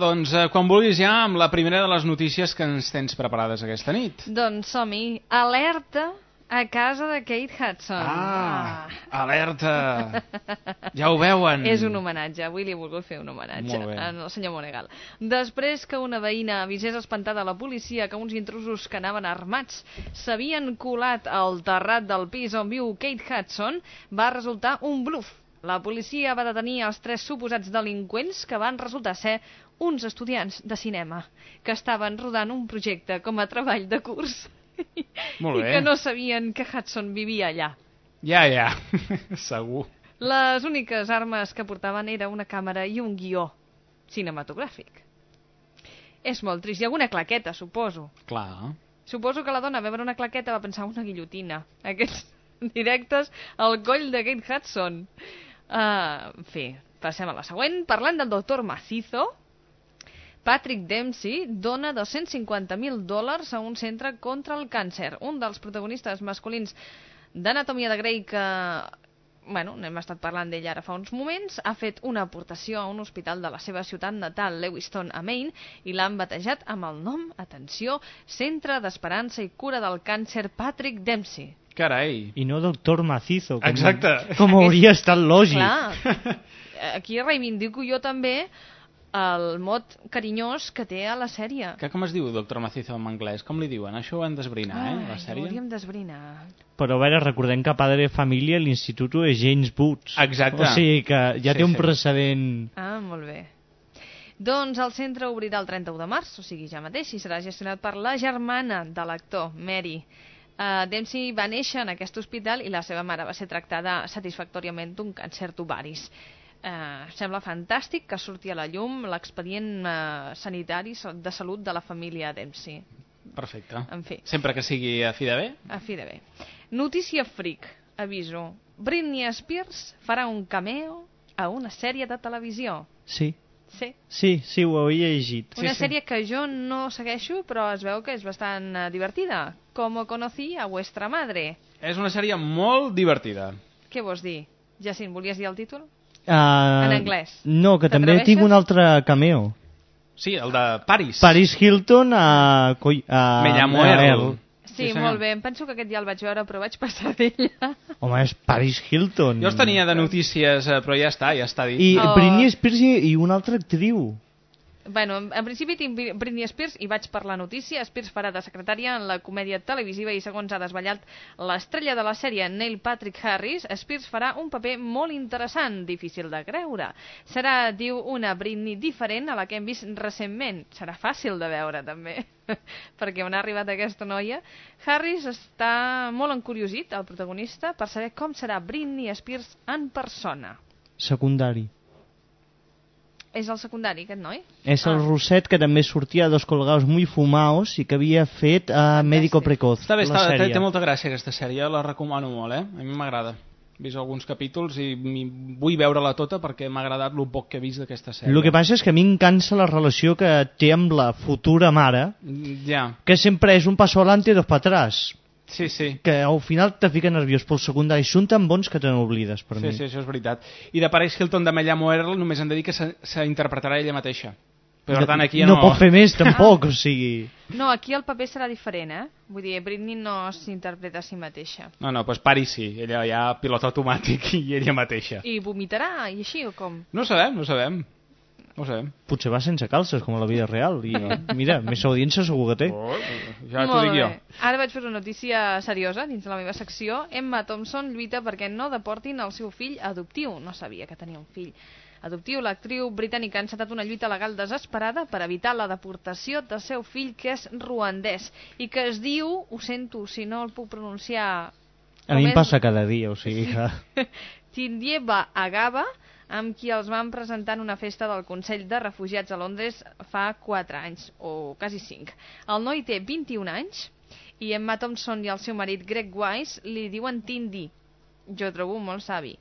Speaker 1: Doncs eh, quan vulguis ja amb la primera de les notícies que ens tens preparades aquesta nit.
Speaker 2: Doncs som-hi. Alerta a casa de Kate Hudson.
Speaker 1: Ah, alerta! [laughs] Ja ho veuen.
Speaker 2: És un homenatge, avui li he volgut fer un homenatge al senyor Monegal. Després que una veïna avisés espantada a la policia que uns intrusos que anaven armats s'havien colat al terrat del pis on viu Kate Hudson, va resultar un bluff. La policia va detenir els tres suposats delinqüents que van resultar ser uns estudiants de cinema que estaven rodant un projecte com a treball de curs
Speaker 1: Molt
Speaker 2: i
Speaker 1: bé.
Speaker 2: que no sabien que Hudson vivia allà.
Speaker 1: Ja, ja, [laughs] segur.
Speaker 2: Les úniques armes que portaven era una càmera i un guió cinematogràfic. És molt trist. I alguna claqueta, suposo.
Speaker 1: Clar.
Speaker 2: Suposo que la dona, a veure una claqueta, va pensar una guillotina. Aquests [laughs] directes al coll de Kate Hudson. Uh, en fi, passem a la següent. Parlant del doctor Macizo, Patrick Dempsey dona 250.000 dòlars a un centre contra el càncer. Un dels protagonistes masculins d'Anatomia de Grey que bueno, n'hem estat parlant d'ell ara fa uns moments, ha fet una aportació a un hospital de la seva ciutat natal, Lewiston, a Maine, i l'han batejat amb el nom, atenció, Centre d'Esperança i Cura del Càncer Patrick Dempsey.
Speaker 1: Carai.
Speaker 3: I no doctor Macizo, com,
Speaker 1: Exacte.
Speaker 3: com hauria estat lògic.
Speaker 2: Clar, aquí reivindico jo també el mot carinyós que té a la sèrie.
Speaker 1: Que com es diu Doctor Macizo en anglès? Com li diuen? Això ho hem d'esbrinar, eh, la sèrie?
Speaker 2: Ho hauríem d'esbrinar.
Speaker 3: Però a veure, recordem que Padre de Família l'Institut és James Boots.
Speaker 1: Exacte.
Speaker 3: O sigui que ja
Speaker 1: Sí,
Speaker 3: té un
Speaker 1: sí.
Speaker 3: precedent...
Speaker 2: Ah, molt bé. Doncs el centre obrirà el 31 de març, o sigui ja mateix, i serà gestionat per la germana de l'actor, Mary. Uh, Dempsey va néixer en aquest hospital i la seva mare va ser tractada satisfactòriament d'un càncer d'ovaris. Uh, sembla fantàstic que surti a la llum l'expedient uh, sanitari de salut de la família Dempsey.
Speaker 1: Perfecte.
Speaker 2: En fi.
Speaker 1: Sempre que sigui a fi de bé.
Speaker 2: A fi de bé. Notícia fric, aviso. Britney Spears farà un cameo a una sèrie de televisió.
Speaker 3: Sí,
Speaker 2: Sí.
Speaker 3: sí, sí, ho havia llegit.
Speaker 2: Una sèrie que jo no segueixo, però es veu que és bastant eh, divertida. Com conocí a vuestra madre.
Speaker 1: És una sèrie molt divertida.
Speaker 2: Què vols dir? Jacint, volies dir el títol?
Speaker 3: Uh,
Speaker 2: En anglès.
Speaker 3: No, que també tinc un altre cameo.
Speaker 1: Sí, el de Paris.
Speaker 3: Paris Hilton a... coi- a
Speaker 1: Me llamo
Speaker 3: a
Speaker 1: Earl.
Speaker 2: Sí,
Speaker 1: Sí, senyor.
Speaker 2: molt bé. Em penso que aquest ja el vaig veure, però vaig passar d'ella.
Speaker 3: Home, és Paris Hilton.
Speaker 1: Jo els tenia de notícies, eh, però ja està, ja està dit.
Speaker 3: I
Speaker 2: Oh.
Speaker 3: Britney Spears i, i una altra actriu.
Speaker 2: Bueno, en, principi tinc Bri- Britney Spears i vaig per la notícia. Spears farà de secretària en la comèdia televisiva i segons ha desvetllat l'estrella de la sèrie Neil Patrick Harris, Spears farà un paper molt interessant, difícil de creure. Serà, diu, una Britney diferent a la que hem vist recentment. Serà fàcil de veure, també, [laughs] perquè on ha arribat aquesta noia. Harris està molt encuriosit, el protagonista, per saber com serà Britney Spears en persona.
Speaker 3: Secundari.
Speaker 2: És el secundari, aquest noi?
Speaker 3: És el Roset que també sortia a Dos colgados muy fumaos i que havia fet a Médico Precoz.
Speaker 1: Està bé, està, té, té molta gràcia aquesta sèrie, la recomano molt, eh? A mi m'agrada. He vist alguns capítols i vull veure-la tota perquè m'ha agradat el poc que he vist d'aquesta sèrie.
Speaker 3: El que passa és que a mi em cansa la relació que té amb la futura mare,
Speaker 1: Ja,
Speaker 3: que sempre és un passo adelante i dos para atrás.
Speaker 1: Sí, sí.
Speaker 3: Que al final te fica nerviós pel secundari. Són tan bons que te n'oblides, per
Speaker 1: Sí,
Speaker 3: mi.
Speaker 1: sí, això és veritat. I de Paris Hilton de Me llamo Earl només hem de dir que se- s'interpretarà ella mateixa. Però per tant aquí ja
Speaker 3: no...
Speaker 1: no...
Speaker 3: pot fer més, tampoc, [laughs] o sigui...
Speaker 2: No, aquí el paper serà diferent, eh? Vull dir, Britney no s'interpreta a si mateixa.
Speaker 1: No, no, doncs Paris sí, ella ja pilot automàtic i ella mateixa.
Speaker 2: I vomitarà, i així, o com?
Speaker 1: No sabem, no sabem. No sabem.
Speaker 3: Potser va sense calces, com a la vida real. I, [laughs] mira, més audiència segur que té.
Speaker 1: Oh, ja t'ho dic jo.
Speaker 2: Ara vaig fer una notícia seriosa dins de la meva secció. Emma Thompson lluita perquè no deportin el seu fill adoptiu. No sabia que tenia un fill adoptiu. L'actriu britànica ha encetat una lluita legal desesperada per evitar la deportació del seu fill, que és ruandès, i que es diu, ho sento si no el puc pronunciar...
Speaker 3: A mi em passa cada dia, o sigui que... [laughs]
Speaker 2: Tindieba Agaba, amb qui els van presentar en una festa del Consell de Refugiats a Londres fa 4 anys, o quasi 5. El noi té 21 anys i Emma Thompson i el seu marit Greg Wise li diuen Tindi. Jo trobo molt savi.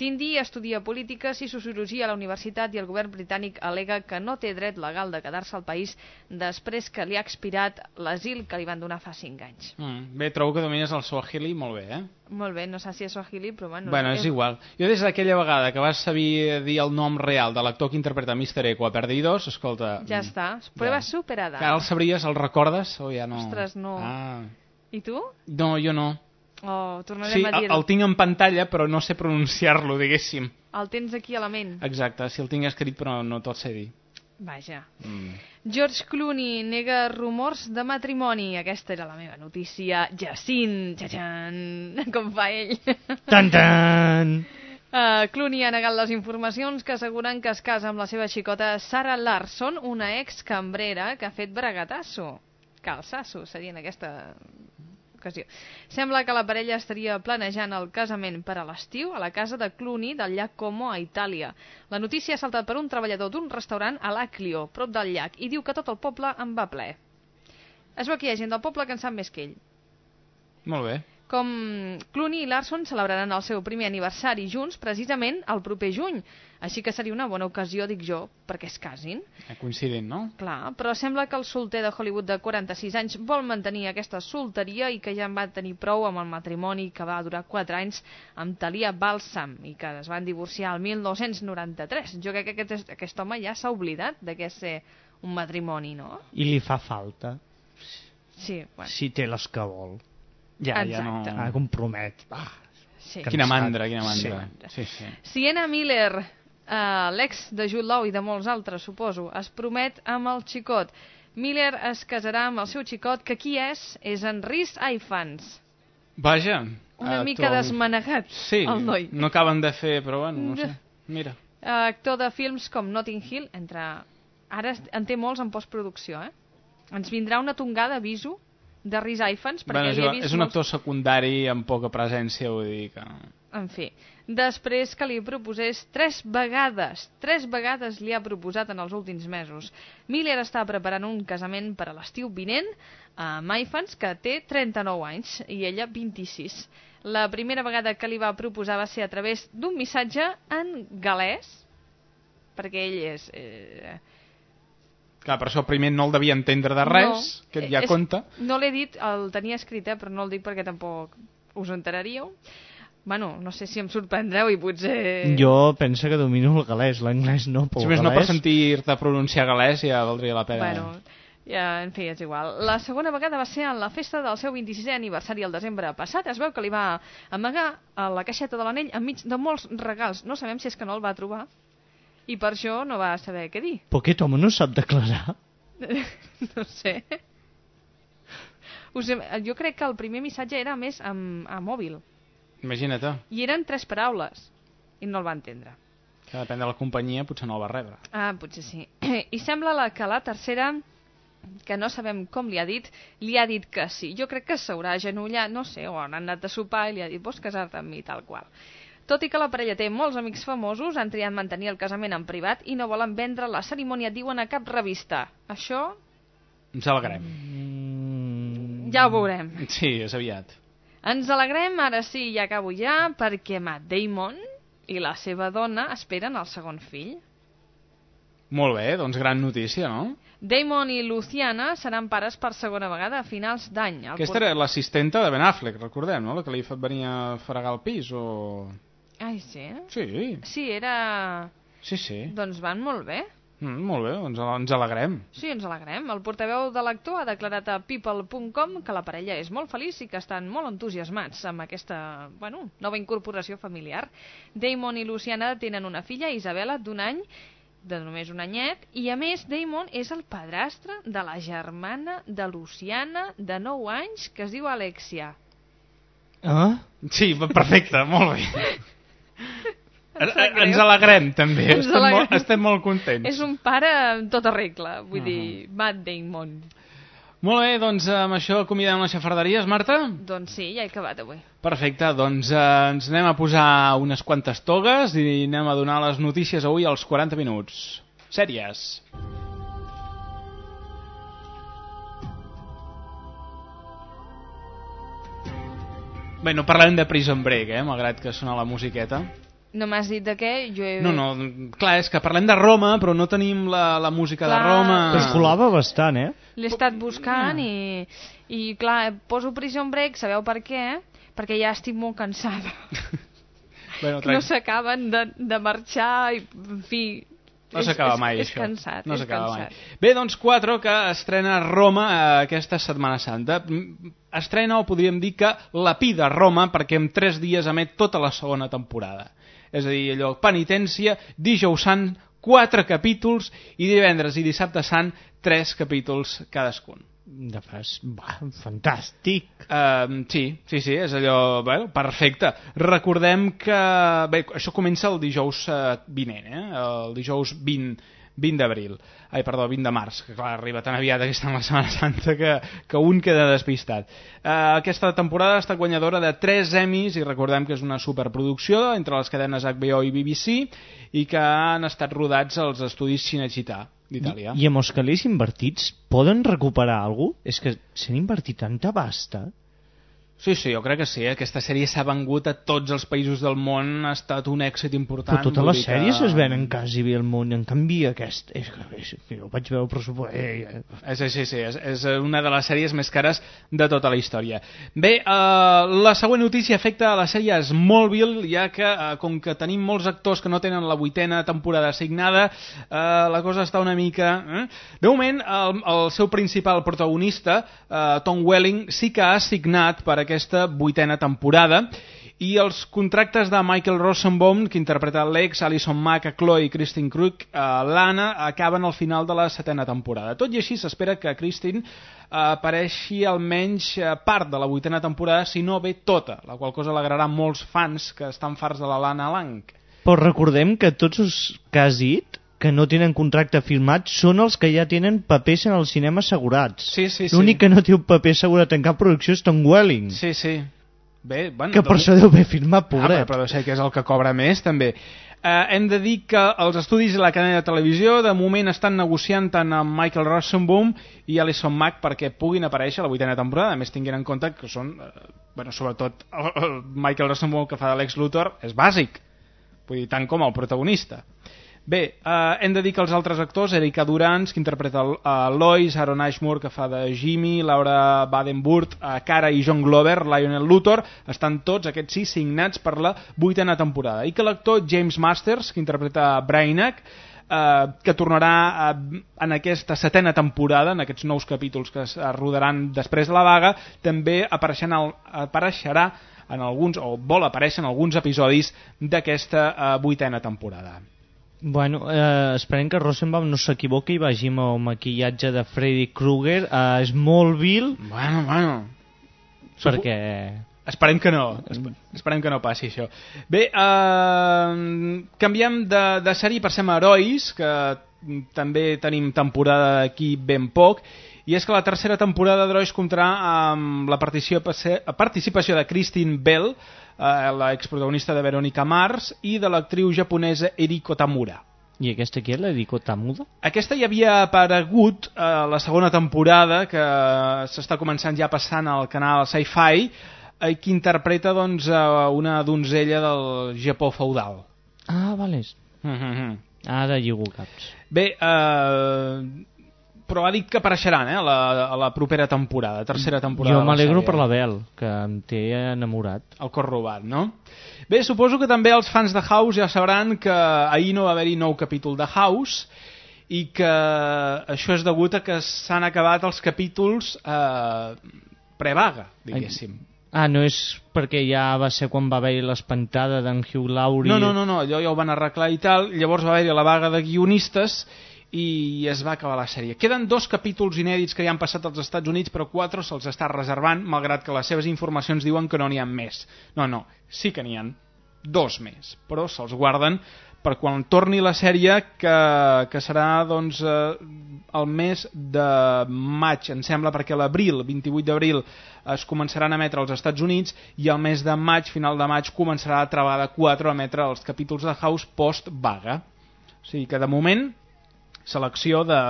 Speaker 2: Tindy estudia polítiques i sociologia a la universitat i el govern britànic alega que no té dret legal de quedar-se al país després que li ha expirat l'asil que li van donar fa 5 anys.
Speaker 1: Mm, bé, trobo que domines el Swahili molt bé, eh?
Speaker 2: Molt bé, no sé si és Swahili, però bueno...
Speaker 1: Bueno, és igual. Jo des d'aquella vegada que vas saber dir el nom real de l'actor que interpreta Mr. Eco a Perdidos, escolta...
Speaker 2: Ja
Speaker 1: mm,
Speaker 2: està, prueba
Speaker 1: ja.
Speaker 2: superada.
Speaker 1: Que ara el sabries, el recordes o ja no?
Speaker 2: Ostres, no.
Speaker 1: Ah.
Speaker 2: I tu?
Speaker 1: No, jo no.
Speaker 2: Oh, tornarem
Speaker 1: Sí,
Speaker 2: a
Speaker 1: el,
Speaker 2: dir
Speaker 1: el tinc en pantalla, però no sé pronunciar-lo, diguéssim.
Speaker 2: El tens aquí a la ment.
Speaker 1: Exacte, si el tinc escrit, però no te'l sé dir.
Speaker 2: Vaja.
Speaker 1: Mm.
Speaker 2: George Clooney nega rumors de matrimoni. Aquesta era la meva notícia. Jacint, txatxan, [laughs] com fa ell.
Speaker 3: Tan, tan. [laughs]
Speaker 2: Uh, Clooney ha negat les informacions que asseguren que es casa amb la seva xicota Sarah Larson, una ex cambrera que ha fet bregatasso. Calçasso, seria en aquesta ocasió. Sembla que la parella estaria planejant el casament per a l'estiu a la casa de Cluny del llac Como a Itàlia. La notícia ha saltat per un treballador d'un restaurant a l'Aclio, prop del llac, i diu que tot el poble en va ple. Es veu que hi ha gent del poble que en sap més que ell.
Speaker 1: Molt bé.
Speaker 2: Com Clooney i Larson celebraran el seu primer aniversari junts precisament el proper juny, així que seria una bona ocasió, dic jo, perquè es casin.
Speaker 1: Eh, Coincident, no?
Speaker 2: Clar, però sembla que el solter de Hollywood de 46 anys vol mantenir aquesta solteria i que ja en va tenir prou amb el matrimoni que va durar 4 anys amb Talia Balsam i que es van divorciar el 1993. Jo crec que aquest, aquest home ja s'ha oblidat de que és ser un matrimoni, no?
Speaker 3: I li fa falta.
Speaker 2: Sí, bueno.
Speaker 3: Si té les que vol.
Speaker 1: Ja, ja no...
Speaker 2: Exacte.
Speaker 3: Ah, compromet. Ah,
Speaker 2: Sí.
Speaker 1: Quina mandra, quina mandra. Sí, sí.
Speaker 2: Sienna Miller, eh, l'ex de Jude Law i de molts altres, suposo, es promet amb el xicot. Miller es casarà amb el seu xicot, que qui és? És en Rhys Ifans.
Speaker 1: Vaja.
Speaker 2: Una
Speaker 1: actor-
Speaker 2: mica desmanegat,
Speaker 1: Sí,
Speaker 2: el noi.
Speaker 1: no acaben de fer, però bueno, no sé. Mira.
Speaker 2: Eh, actor de films com Notting Hill, entre... Ara en té molts en postproducció, eh? Ens vindrà una tongada, aviso, de Rhys Ifans, perquè
Speaker 1: Bueno, és,
Speaker 2: he vist
Speaker 1: és un
Speaker 2: molts...
Speaker 1: actor secundari amb poca presència, vull dir que...
Speaker 2: En fi, després que li proposés tres vegades, tres vegades li ha proposat en els últims mesos. Miller està preparant un casament per a l'estiu vinent amb Ifans, que té 39 anys, i ella 26. La primera vegada que li va proposar va ser a través d'un missatge en galès, perquè ell és... Eh,
Speaker 1: Clar, per això primer no el devia entendre de res,
Speaker 2: no,
Speaker 1: que ja
Speaker 2: és-
Speaker 1: compta.
Speaker 2: No l'he dit, el tenia escrit, eh, però no el dic perquè tampoc us enteraríeu. Bueno, no sé si em sorprendreu i potser...
Speaker 3: Jo penso que domino el galès, l'anglès no, però
Speaker 1: Si més no per sentir-te pronunciar galès ja valdria la pena.
Speaker 2: Bueno, ja, en fi, és igual. La segona vegada va ser en la festa del seu 26è aniversari el desembre passat. Es veu que li va amagar a la caixeta de l'anell enmig de molts regals. No sabem si és que no el va trobar i per això no va saber què dir.
Speaker 3: Però aquest home no sap declarar. [laughs]
Speaker 2: no sé. Us, jo crec que el primer missatge era més amb, a mòbil.
Speaker 1: Imagina't,
Speaker 2: I eren tres paraules. I no el va entendre.
Speaker 1: que depèn de la companyia potser no el va rebre.
Speaker 2: Ah, potser sí. [clears throat] I sembla la que la tercera, que no sabem com li ha dit, li ha dit que sí. Jo crec que s'haurà agenollat, no sé, o han anat a sopar i li ha dit vols casar-te amb mi, tal qual. Tot i que la parella té molts amics famosos, han triat mantenir el casament en privat i no volen vendre la cerimònia, diuen a cap revista. Això
Speaker 1: Ens alegrem.
Speaker 2: ja ho veurem.
Speaker 1: Sí, és aviat.
Speaker 2: Ens alegrem, ara sí, i acabo ja, perquè Matt Damon i la seva dona esperen el segon fill.
Speaker 1: Molt bé, doncs gran notícia, no?
Speaker 2: Damon i Luciana seran pares per segona vegada a finals d'any.
Speaker 1: Aquesta era l'assistenta de Ben Affleck, recordem, no? La que li ha fet venir a fregar el pis, o...
Speaker 2: Ai, sí?
Speaker 1: Sí,
Speaker 2: Sí, era...
Speaker 1: sí, sí.
Speaker 2: Doncs van molt bé.
Speaker 1: Mm, molt bé, doncs ens alegrem.
Speaker 2: Sí, ens alegrem. El portaveu de l'actor ha declarat a people.com que la parella és molt feliç i que estan molt entusiasmats amb aquesta bueno, nova incorporació familiar. Damon i Luciana tenen una filla, Isabela, d'un any, de només un anyet, i a més Damon és el padrastre de la germana de Luciana, de 9 anys, que es diu Alexia.
Speaker 3: Ah?
Speaker 1: Sí, perfecte, molt bé. [laughs] Ens alegrem, també.
Speaker 2: Ens
Speaker 1: Estem,
Speaker 2: alegrem.
Speaker 1: molt, estem molt contents.
Speaker 2: És un pare amb tota regla, vull dir, Matt Damon.
Speaker 1: Molt bé, doncs amb això acomiadem les xafarderies, Marta?
Speaker 2: Doncs sí, ja he acabat avui.
Speaker 1: Perfecte, doncs eh, ens anem a posar unes quantes togues i anem a donar les notícies avui als 40 minuts. Sèries. Bé, no parlem de Prison Break, eh, malgrat que sona la musiqueta.
Speaker 2: No m'has dit de què? Jo he...
Speaker 1: No, no, clar, és que parlem de Roma, però no tenim la, la música
Speaker 2: Clar.
Speaker 1: de Roma.
Speaker 3: Es colava bastant, eh?
Speaker 2: L'he estat buscant i, i clar, poso Prison Break, sabeu per què? Perquè ja estic molt cansada. [laughs]
Speaker 1: Bueno,
Speaker 2: que no s'acaben de, de marxar i, en fi...
Speaker 1: No
Speaker 2: és-
Speaker 1: s'acaba
Speaker 2: és-
Speaker 1: mai,
Speaker 2: és
Speaker 1: això.
Speaker 2: cansat,
Speaker 1: no
Speaker 2: és
Speaker 1: s'acaba mai.
Speaker 2: cansat.
Speaker 1: Bé, doncs 4, que estrena Roma eh, aquesta Setmana Santa. Estrena, o podríem dir que lapida Roma, perquè en 3 dies emet tota la segona temporada. És a dir, allò, penitència, dijous sant, 4 capítols, i divendres i dissabte sant, 3 capítols cadascun.
Speaker 3: De fas, va, fantàstic.
Speaker 1: Uh, sí, sí, sí, és allò, bueno, perfecte. Recordem que, bé, això comença el dijous uh, vinent, eh? el dijous 20, 20 d'abril, ai, perdó, 20 de març, que clar, arriba tan aviat aquesta la [laughs] Setmana Santa que, que un queda despistat. Uh, aquesta temporada ha estat guanyadora de 3 Emmys i recordem que és una superproducció entre les cadenes HBO i BBC i que han estat rodats als estudis Cinecittà d'Itàlia.
Speaker 3: I amb els calés invertits poden recuperar alguna cosa? És que s'han invertit tanta basta.
Speaker 1: Sí, sí, jo crec que sí. eh? Aquesta sèrie s'ha vengut a tots els països del món, ha estat un èxit important.
Speaker 3: Però totes les
Speaker 1: dir que-
Speaker 3: sèries es venen quasi bé al món, en canvi aquest... És que, és jo vaig veure el pressupost... Eh, eh.
Speaker 1: Eh, Sí, sí, sí, és, és una de les sèries més cares de tota la història. Bé, eh, la següent notícia afecta a la sèrie Smallville, ja que, eh, com que tenim molts actors que no tenen la vuitena temporada assignada, eh, la cosa està una mica... Eh? De moment, el, el seu principal protagonista, eh, Tom Welling, sí que ha assignat per aquesta vuitena temporada, i els contractes de Michael Rosenbaum, que interpreta Lex, Alison Mack, Chloe i Christine Krug, eh, l'Anna, acaben al final de la setena temporada. Tot i així, s'espera que Christine eh, apareixi almenys eh, part de la vuitena temporada, si no bé tota, la qual cosa alegrarà molts fans que estan farts de la Lana Lang.
Speaker 3: Però recordem que tots els que has dit que no tenen contracte firmat són els que ja tenen papers en el cinema assegurats.
Speaker 1: Sí, sí, sí.
Speaker 3: L'únic que no té un paper assegurat en cap producció és Tom Welling.
Speaker 1: Sí, sí. Bé, bueno,
Speaker 3: que per
Speaker 1: doncs-
Speaker 3: això deu haver firmat,
Speaker 1: Ah,
Speaker 3: pobret.
Speaker 1: però deu ser que és el que cobra més, també. Eh, hem de dir que els estudis de la cadena de televisió de moment estan negociant tant amb Michael Rosenbaum i Alison Mack perquè puguin aparèixer a la vuitena temporada. A més, tinguin en compte que són, eh, bueno, sobretot el, el Michael Rosenbaum que fa de Lex Luthor és bàsic, vull dir, tant com el protagonista. Bé, eh, hem de dir que els altres actors, Erika Durans, que interpreta el- a Lois, Aaron Ashmore, que fa de Jimmy, Laura Badenburg, eh, Cara i John Glover, Lionel Luthor, estan tots aquests sis signats per la vuitena temporada. I que l'actor James Masters, que interpreta Brainiac, eh, que tornarà eh, en aquesta setena temporada, en aquests nous capítols que es es rodaran després de la vaga, també apareixen al, apareixerà en alguns, o vol aparèixer en alguns episodis d'aquesta eh, vuitena temporada.
Speaker 3: Bueno, eh, esperem que Rosenbaum no s'equivoqui i vagi amb el maquillatge de Freddy Krueger a Smallville
Speaker 1: Bueno, bueno.
Speaker 3: perquè...
Speaker 1: Esperem que no. Espe- Esperem que no passi això. Bé, eh, canviem de, de sèrie passem a Herois, que també tenim temporada d'aquí ben poc, i és que la tercera temporada d'Herois comptarà amb la participació, participació de Christine Bell, eh, l'exprotagonista de Veronica Mars, i de l'actriu japonesa Eriko Tamura.
Speaker 3: I aquesta aquí és la Eriko Tamuda?
Speaker 1: Aquesta ja havia aparegut a la segona temporada, que s'està començant ja passant al canal Sci-Fi, eh, que interpreta doncs, una donzella del Japó feudal.
Speaker 3: Ah, vale.
Speaker 1: Mm -hmm.
Speaker 3: Ara lligo caps.
Speaker 1: Bé, eh, però ha dit que apareixeran eh, a, la, a la propera temporada, tercera temporada.
Speaker 3: Jo m'alegro per la Bel, que em té enamorat.
Speaker 1: El cor robat, no? Bé, suposo que també els fans de House ja sabran que ahir no va haver-hi nou capítol de House i que això és degut a que s'han acabat els capítols eh, prevaga, diguéssim.
Speaker 3: Ah, no és perquè ja va ser quan va haver l'espantada d'en Hugh Laurie...
Speaker 1: No, no, no, no, allò ja ho van arreglar i tal, llavors va haver-hi la vaga de guionistes i es va acabar la sèrie. Queden dos capítols inèdits que ja han passat als Estats Units, però quatre se'ls està reservant, malgrat que les seves informacions diuen que no n'hi ha més. No, no, sí que n'hi ha dos més, però se'ls guarden per quan torni la sèrie, que, que serà doncs, eh, el mes de maig, em sembla, perquè l'abril, 28 d'abril, es començaran a emetre als Estats Units i el mes de maig, final de maig, començarà la travada 4 a emetre els capítols de House post-vaga. O sigui que, de moment, selecció de,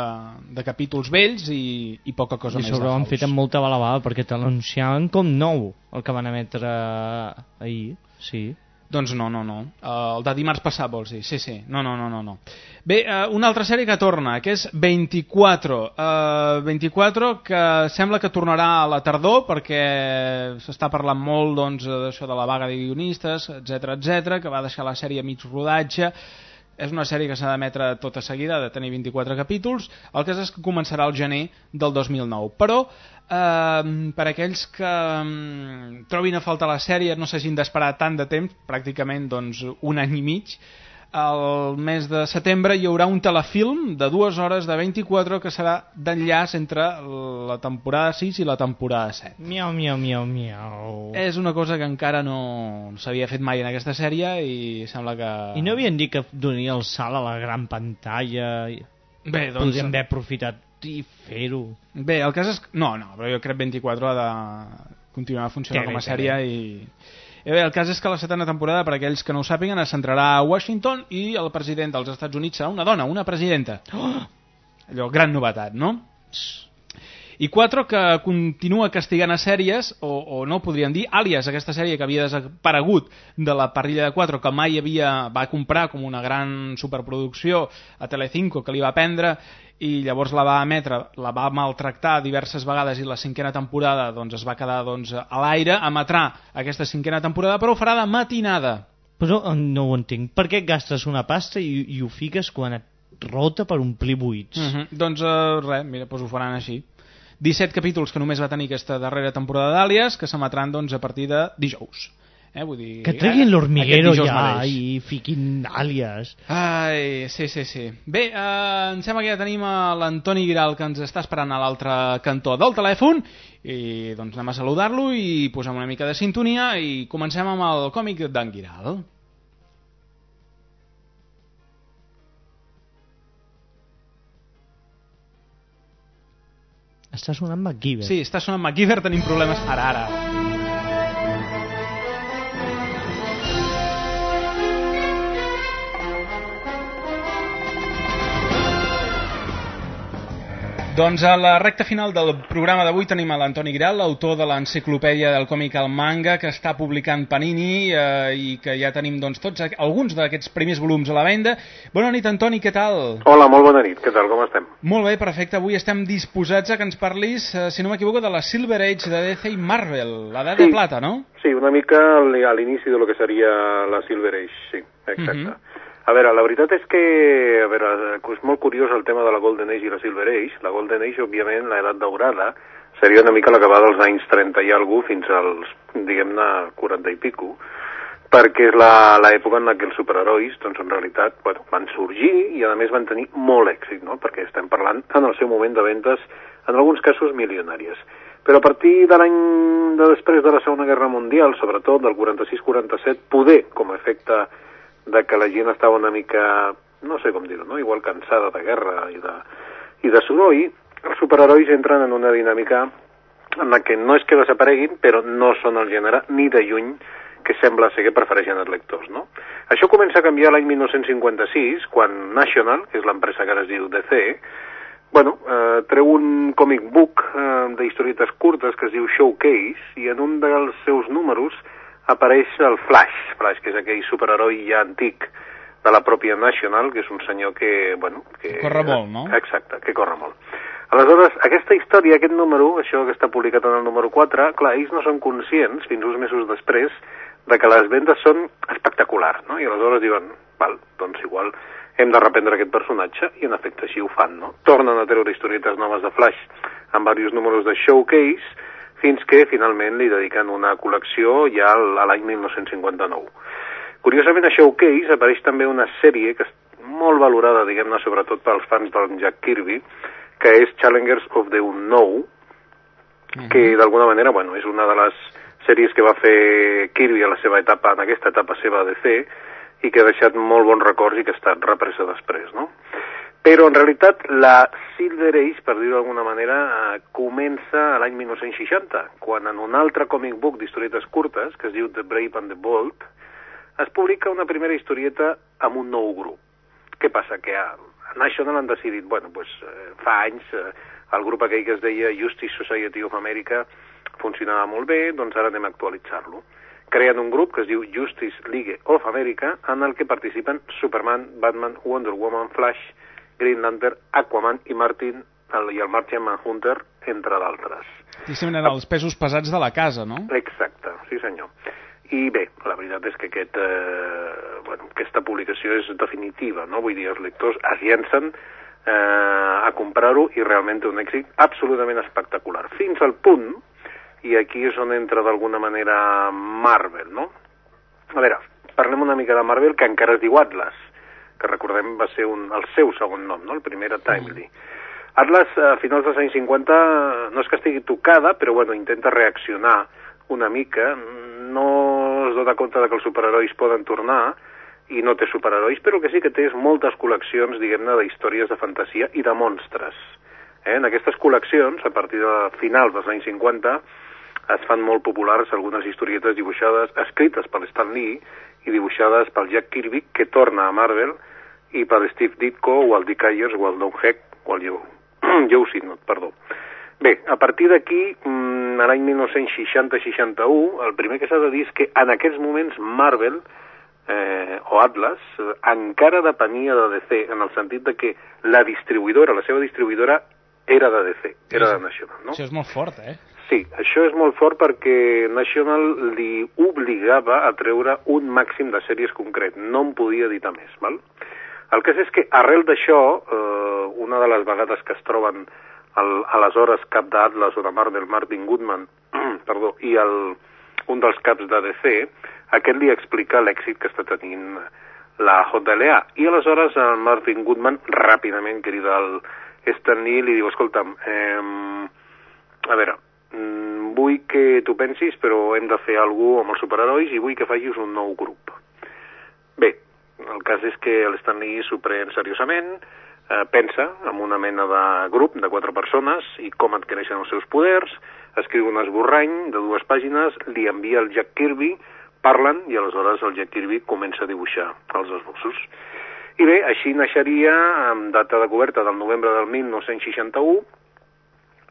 Speaker 1: de capítols vells i, i poca cosa
Speaker 3: I
Speaker 1: més
Speaker 3: sobre
Speaker 1: de
Speaker 3: ho han fet amb molta balabada perquè te l'anunciaven com nou el que van emetre ahir, sí.
Speaker 1: Doncs no, no, no. Uh, el de dimarts passat, vols dir? Sí, sí. No, no, no, no. no. Bé, uh, una altra sèrie que torna, que és 24. Uh, 24, que sembla que tornarà a la tardor, perquè s'està parlant molt doncs, d'això de la vaga de guionistes, etc etc, que va deixar la sèrie a mig rodatge. És una sèrie que s'ha d'emetre tota seguida, de tenir 24 capítols. El cas és que començarà al gener del 2009. Però, eh, per aquells que eh, trobin a falta la sèrie, no s'hagin d'esperar tant de temps, pràcticament doncs, un any i mig, el mes de setembre hi haurà un telefilm de dues hores de 24 que serà d'enllaç entre la temporada 6 i la temporada 7.
Speaker 3: Miau, miau, miau, miau.
Speaker 1: És una cosa que encara no s'havia fet mai en aquesta sèrie i sembla que...
Speaker 3: I no havien dit que donaria el salt a la gran pantalla?
Speaker 1: Bé, doncs...
Speaker 3: Podríem haver aprofitat i fer-ho.
Speaker 1: Bé, el cas és... No, no, però jo crec 24 ha de continuar funcionant
Speaker 3: bé,
Speaker 1: com a sèrie i... I bé, el cas és que la setena temporada, per aquells que no ho sàpiguen, es centrarà a Washington i el president dels Estats Units serà una dona, una presidenta. Oh! Allò, gran novetat, no? I 4 que continua castigant a sèries, o, o no podríem dir, àlies, aquesta sèrie que havia desaparegut de la parrilla de 4, que mai havia, va comprar com una gran superproducció a Telecinco, que li va prendre, i llavors la va emetre, la va maltractar diverses vegades i la cinquena temporada doncs, es va quedar doncs, a l'aire, emetrà aquesta cinquena temporada, però ho farà de matinada.
Speaker 3: Però eh, no ho entenc. Per què gastes una pasta i, i ho fiques quan et rota per omplir buits?
Speaker 1: Mm -hmm. Doncs uh, res, mira, doncs ho faran així. 17 capítols que només va tenir aquesta darrera temporada d'Àlies, que s'emetran doncs, a partir de dijous. Eh, vull dir,
Speaker 3: Que treguin l'hormiguero ja
Speaker 1: mateix.
Speaker 3: i fiquin àlies.
Speaker 1: Ai, sí, sí, sí. Bé, eh, em sembla que ja tenim a l'Antoni Giral que ens està esperant a l'altre cantó del telèfon i doncs anem a saludar-lo i posem una mica de sintonia i comencem amb el còmic d'en Giral.
Speaker 3: Està sonant MacGyver.
Speaker 1: Sí, està sonant MacGyver, tenim problemes ara, ara. Doncs a la recta final del programa d'avui tenim a l'Antoni Giral, l'autor de l'enciclopèdia del còmic al manga, que està publicant Panini eh, i que ja tenim doncs, tots alguns d'aquests primers volums a la venda. Bona nit, Antoni, què tal?
Speaker 12: Hola, molt bona nit. Què tal? Com estem?
Speaker 1: Molt bé, perfecte. Avui estem disposats a que ens parlis, eh, si no m'equivoco, de la Silver Age de DC i Marvel, l'edat
Speaker 12: Sí.
Speaker 1: de plata, no?
Speaker 12: Sí, una mica al- a l'inici de lo que seria la Silver Age, sí, exacte.
Speaker 1: Mhm.
Speaker 12: A veure, la veritat és que a veure, és molt curiós el tema de la Golden Age i la Silver Age. La Golden Age, òbviament, l'edat daurada, seria una mica l'acabada dels anys 30 i alguna fins als, diguem-ne, 40 i pico, perquè és l'època en la que els superherois, doncs, en realitat, bueno, van sorgir i, a més, van tenir molt èxit, no?, perquè estem parlant, en el seu moment, de ventes, en alguns casos, milionàries. Però a partir de l'any de després de la Segona Guerra Mundial, sobretot del 46-47, poder, com a efecte de que la gent estava una mica, no sé com dir-ho, no? igual cansada de guerra i de, i de soroll, els superherois entren en una dinàmica en la que no és que desapareguin, però no són el gènere ni de lluny que sembla ser que prefereixen els lectors, no? Això comença a canviar l'any 1956, quan National, que és l'empresa que ara es diu DC, bueno, eh, treu un comic book eh, d'historietes curtes que es diu Showcase, i en un dels seus números apareix el Flash, Flash, que és aquell superheroi ja antic de la pròpia National, que és un senyor que, bueno... Que,
Speaker 1: Corre molt, no?
Speaker 12: Exacte, que corre molt. Aleshores, aquesta història, aquest número, això que està publicat en el número 4, clar, ells no són conscients, fins uns mesos després, de que les vendes són espectaculars, no? I aleshores diuen, val, doncs igual hem de reprendre aquest personatge, i en efecte així ho fan, no? Tornen a treure historietes noves de Flash amb diversos números de Showcase, fins que finalment li dediquen una col·lecció ja al- a l'any 1959. Curiosament, a Showcase apareix també una sèrie que és molt valorada, diguem-ne, sobretot pels fans del Jack Kirby, que és Challengers of the Unknown, que d'alguna manera, bueno, és una de les sèries que va fer Kirby a la seva etapa, en aquesta etapa seva a DC, i que ha deixat molt bons records i que ha estat represa després, no? Però en realitat la Silver Age, per dir-ho d'alguna manera, eh, comença a l'any 1960, quan en un altre comic book d'historietes curtes, que es diu The Brave and the Bold, es publica una primera historieta amb un nou grup. Què passa? Que a, a National han decidit, bueno, pues, eh, fa anys eh, el grup aquell que es deia Justice Society of America funcionava molt bé, doncs ara anem a actualitzar-lo. creen un grup que es diu Justice League of America, en el que participen Superman, Batman, Wonder Woman, Flash, Green Lantern, Aquaman i Martin el, i el Martian Manhunter, entre d'altres.
Speaker 1: Diguéssim, eren els pesos pesats de la casa, no?
Speaker 12: Exacte, sí senyor. I bé, la veritat és que aquest, eh, bueno, aquesta publicació és definitiva, no? Vull dir, els lectors es llencen eh, a comprar-ho i realment té un èxit absolutament espectacular. Fins al punt, i aquí és on entra d'alguna manera Marvel, no? A veure, parlem una mica de Marvel, que encara es diu Atlas, que recordem va ser un, el seu segon nom, no? El primer era Timely. Atlas, a finals dels anys 50, no és que estigui tocada, però bueno, intenta reaccionar una mica, no es dona compte de que els superherois poden tornar i no té superherois, però que sí que té moltes col·leccions, diguem-ne, d'històries de fantasia i de monstres. Eh? En aquestes col·leccions, a partir de finals dels anys 50, es fan molt populars algunes historietes dibuixades, escrites per Stan Lee i dibuixades pel Jack Kirby, que torna a Marvel, i per Steve Ditko, o el Dick Ayers, o el Don Heck, o el Joe, [clears throat] Joe Sinot, perdó. Bé, a partir d'aquí, mm, a l'any 1960-61, el primer que s'ha de dir és que en aquests moments Marvel eh, o Atlas eh, encara depenia de DC, en el sentit de que la distribuïdora, la seva distribuïdora, era de DC, era de National, no?
Speaker 1: Això és molt fort, eh?
Speaker 12: Sí, això és molt fort perquè National li obligava a treure un màxim de sèries concret, no en podia editar més, val? El cas és que arrel d'això, eh, una de les vegades que es troben el, aleshores cap d'Atlas o de Marvel, Martin Goodman, [clears throat] perdó, i el, un dels caps de DC, aquest li explica l'èxit que està tenint la JLA. I aleshores el Martin Goodman ràpidament crida el Stan Lee i li diu, escolta'm, eh, a veure, mm, vull que tu pensis, però hem de fer alguna amb els superherois i vull que facis un nou grup. El cas és que l'Stan Lee s'ho pren seriosament, eh, pensa en una mena de grup de quatre persones i com adquireixen els seus poders, escriu un esborrany de dues pàgines, li envia el Jack Kirby, parlen i aleshores el Jack Kirby comença a dibuixar els esbossos. I bé, així naixeria, amb data de coberta del novembre del 1961,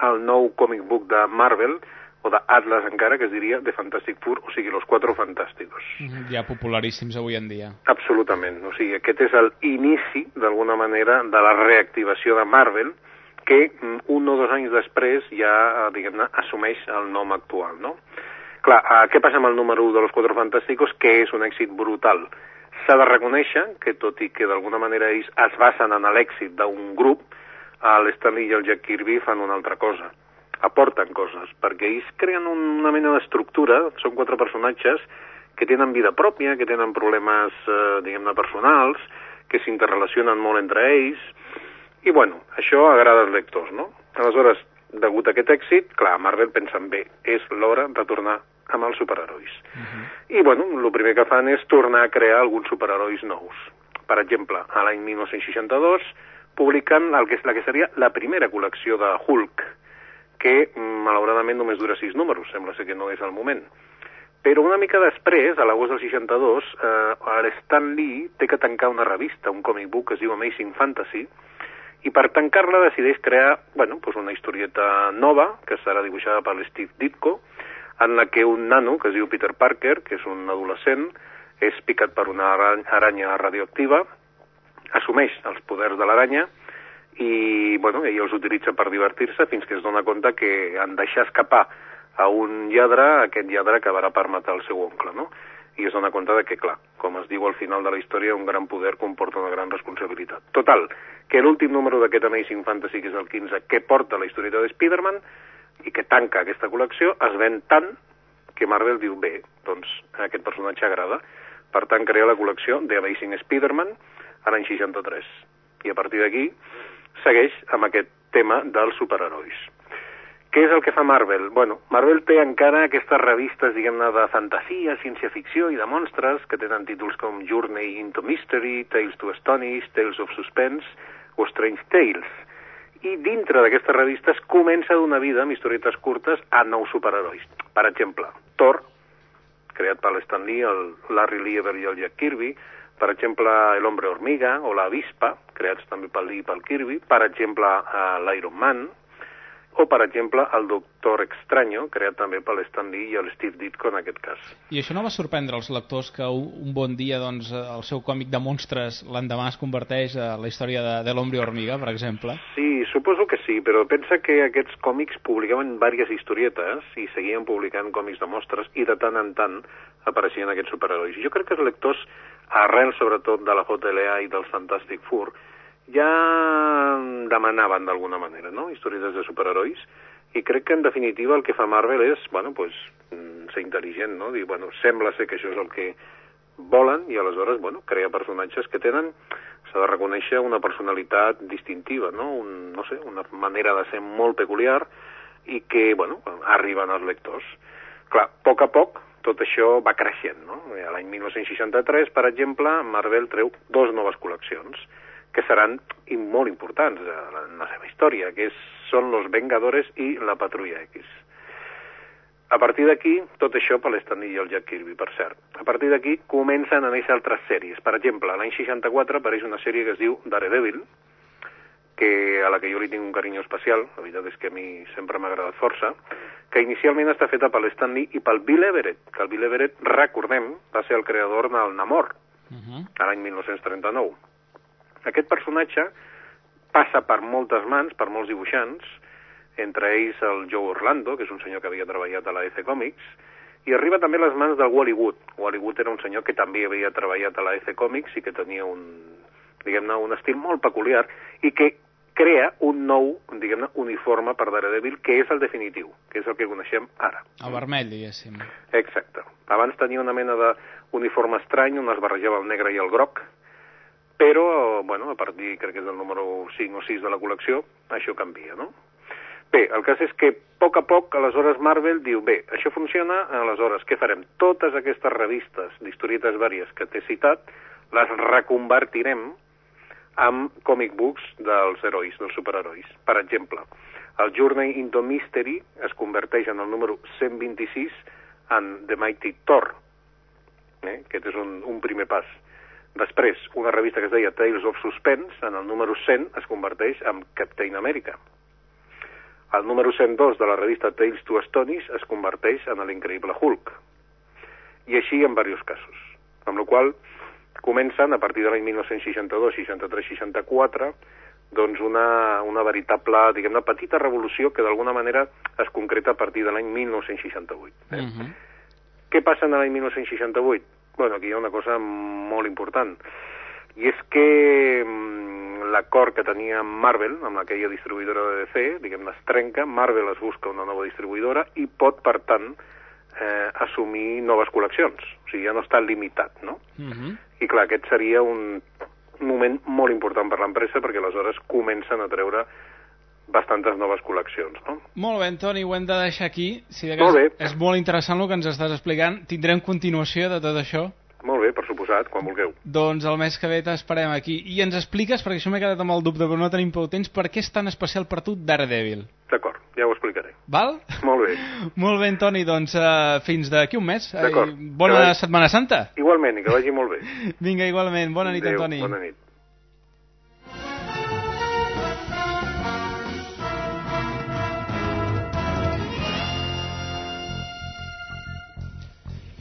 Speaker 12: el nou còmic book de Marvel, o d'Atlas encara, que es diria The Fantastic Four, o sigui, Los Cuatro Fantásticos.
Speaker 1: Ja popularíssims avui en dia.
Speaker 12: Absolutament. O sigui, aquest és l'inici, d'alguna manera, de la reactivació de Marvel, que mm, un o dos anys després ja, eh, diguem-ne, assumeix el nom actual, no? Clar, eh, què passa amb el número 1 de Los Cuatro Fantásticos? Que és un èxit brutal. S'ha de reconèixer que, tot i que d'alguna manera ells es basen en l'èxit d'un grup, l'Stanley i el Jack Kirby fan una altra cosa aporten coses, perquè ells creen una mena d'estructura, són quatre personatges que tenen vida pròpia, que tenen problemes, eh, diguem-ne, personals, que s'interrelacionen molt entre ells, i bueno, això agrada als lectors, no? Aleshores, degut a aquest èxit, clar, Marvel pensen bé, és l'hora de tornar amb els superherois. Uh -huh. I bueno, el primer que fan és tornar a crear alguns superherois nous. Per exemple, a l'any 1962 publiquen el que és la que seria la primera col·lecció de Hulk, que malauradament només dura sis números, sembla ser que no és el moment. Però una mica després, a l'agost del 62, eh, l'Stan Lee té que tancar una revista, un comic book que es diu Amazing Fantasy, i per tancar-la decideix crear bueno, doncs una historieta nova, que serà dibuixada per l'Steve Ditko, en la que un nano, que es diu Peter Parker, que és un adolescent, és picat per una aranya radioactiva, assumeix els poders de l'aranya, i bueno, ell els utilitza per divertir-se fins que es dona compte que en deixar escapar a un lladre, aquest lladre acabarà per matar el seu oncle, no? I es dona compte de que, clar, com es diu al final de la història, un gran poder comporta una gran responsabilitat. Total, que l'últim número d'aquest Amazing Fantasy, que és el 15, que porta la història de Spider-Man i que tanca aquesta col·lecció, es ven tant que Marvel diu, bé, doncs aquest personatge agrada. Per tant, crea la col·lecció de Amazing Spider-Man a l'any 63. I a partir d'aquí segueix amb aquest tema dels superherois. Què és el que fa Marvel? Bueno, Marvel té encara aquestes revistes, diguem-ne, de fantasia, ciència-ficció i de monstres, que tenen títols com Journey into Mystery, Tales to Astonish, Tales of Suspense o Strange Tales. I dintre d'aquestes revistes comença a donar vida amb historietes curtes a nous superherois. Per exemple, Thor, creat per l'Stan Lee, el Larry Lieber i el Jack Kirby, per exemple, El hombre hormiga o la avispa, creats també pel Lee i pel Kirby, per exemple, uh, l'Iron Man, o, per exemple, el Doctor Extraño, creat també per l'Stan Lee i el Steve Ditko en aquest cas.
Speaker 1: I això no va sorprendre els lectors que un bon dia doncs, el seu còmic de monstres l'endemà es converteix a la història de, de l'Hombre Hormiga, per exemple?
Speaker 12: Sí, suposo que sí, però pensa que aquests còmics publicaven diverses historietes i seguien publicant còmics de mostres i de tant en tant apareixien aquests superherois. Jo crec que els lectors, arrel sobretot de la JLA i dels Fantastic Four, ja demanaven d'alguna manera, no?, historietes de superherois, i crec que en definitiva el que fa Marvel és, bueno, pues, mm, ser intel·ligent, no?, dir, bueno, sembla ser que això és el que volen i aleshores, bueno, crea personatges que tenen, s'ha de reconèixer una personalitat distintiva, no?, Un, no sé, una manera de ser molt peculiar i que, bueno, arriben als lectors. Clar, a poc a poc tot això va creixent, no? L'any 1963, per exemple, Marvel treu dos noves col·leccions que seran molt importants en la seva història, que és, són Los Vengadores i la Patrulla X. A partir d'aquí, tot això per l'Stan Lee i el Jack Kirby, per cert. A partir d'aquí comencen a néixer altres sèries. Per exemple, l'any 64 apareix una sèrie que es diu Daredevil, que a la que jo li tinc un carinyo especial, la veritat és que a mi sempre m'ha agradat força, que inicialment està feta per l'Stan Lee i pel Bill Everett, que el Bill Everett, recordem, va ser el creador del Namor, uh -huh. l'any 1939. Aquest personatge passa per moltes mans, per molts dibuixants, entre ells el Joe Orlando, que és un senyor que havia treballat a la EC Comics, i arriba també a les mans del Wally Wood. Wally Wood era un senyor que també havia treballat a la EC Comics i que tenia un, diguem-ne, un estil molt peculiar i que crea un nou, diguem-ne, uniforme per Daredevil, que és el definitiu, que és el que coneixem ara.
Speaker 1: El vermell, diguéssim.
Speaker 12: Exacte. Abans tenia una mena d'uniforme estrany on es barrejava el negre i el groc, però, bueno, a partir, crec que és del número 5 o 6 de la col·lecció, això canvia, no? Bé, el cas és que a poc a poc, aleshores Marvel diu, bé, això funciona, aleshores què farem? Totes aquestes revistes d'historietes vàries que t'he citat, les reconvertirem amb comic books dels herois, dels superherois. Per exemple, el Journey into Mystery es converteix en el número 126 en The Mighty Thor. Eh? Aquest és un, un primer pas. Després, una revista que es deia Tales of Suspense, en el número 100 es converteix en Captain America. El número 102 de la revista Tales to Astonish es converteix en l'increïble Hulk. I així en diversos casos. Amb la qual comencen, a partir de l'any 1962, 63, 64, doncs una, una veritable, diguem-ne, petita revolució que d'alguna manera es concreta a partir de l'any 1968. Eh? Uh -huh. Què passa en l'any 1968? Bueno, aquí hi ha una cosa molt important, i és que mm, l'acord que tenia Marvel, amb aquella distribuïdora de DC, diguem-ne, es trenca, Marvel es busca una nova distribuïdora i pot, per tant, eh, assumir noves col·leccions. O sigui, ja no està limitat, no?
Speaker 1: Uh -huh.
Speaker 12: I clar, aquest seria un moment molt important per l'empresa perquè aleshores comencen a treure bastantes noves col·leccions, no?
Speaker 1: Molt bé, Antoni, ho hem de deixar aquí. Si de
Speaker 12: Molt bé.
Speaker 1: És molt interessant el que ens estàs explicant. Tindrem continuació de tot això?
Speaker 12: Molt bé, per suposat, quan vulgueu.
Speaker 1: Doncs el mes que ve t'esperem aquí. I ens expliques, perquè això m'he quedat amb el dubte, però no tenim prou temps, per què és tan especial per tu Daredevil?
Speaker 12: D'acord, ja ho explicaré.
Speaker 1: Val?
Speaker 12: Molt bé. [laughs]
Speaker 1: molt bé, Antoni, doncs uh, fins d'aquí un mes.
Speaker 12: D'acord.
Speaker 1: Eh, bona
Speaker 12: vagi-
Speaker 1: Setmana Santa.
Speaker 12: Igualment, i que vagi molt bé. [laughs]
Speaker 1: Vinga, igualment. Bona nit,
Speaker 12: Adéu,
Speaker 1: Antoni.
Speaker 12: Bona nit.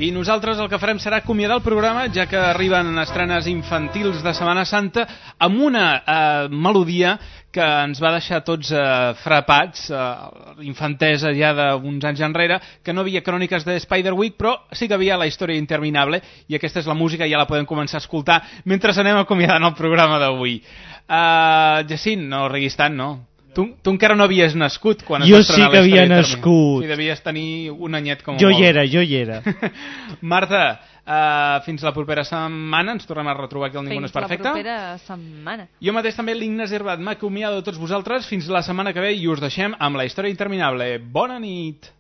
Speaker 1: I nosaltres el que farem serà acomiadar el programa, ja que arriben estrenes infantils de Setmana Santa, amb una eh, melodia que ens va deixar tots eh, frapats, eh, infantesa ja d'uns anys enrere, que no havia cròniques de Spider-Week, però sí que havia la història interminable, i aquesta és la música, ja la podem començar a escoltar mentre anem acomiadant el programa d'avui. Uh, Jacint, no riguis tant, no? Tu, tu encara no havies nascut quan es
Speaker 3: Jo
Speaker 1: va estrenar
Speaker 3: sí que havia nascut.
Speaker 1: Sí, devies tenir un anyet com a
Speaker 3: Jo
Speaker 1: molt.
Speaker 3: hi era, jo hi era. [laughs]
Speaker 1: Marta, uh, fins la propera setmana, ens tornem a retrobar aquí al Ningú no és
Speaker 2: Fins la
Speaker 1: perfecte.
Speaker 2: propera setmana.
Speaker 1: Jo mateix també, l'Ignasi Herbat, m'acomiado de tots vosaltres. Fins la setmana que ve i us deixem amb la història interminable. Bona nit!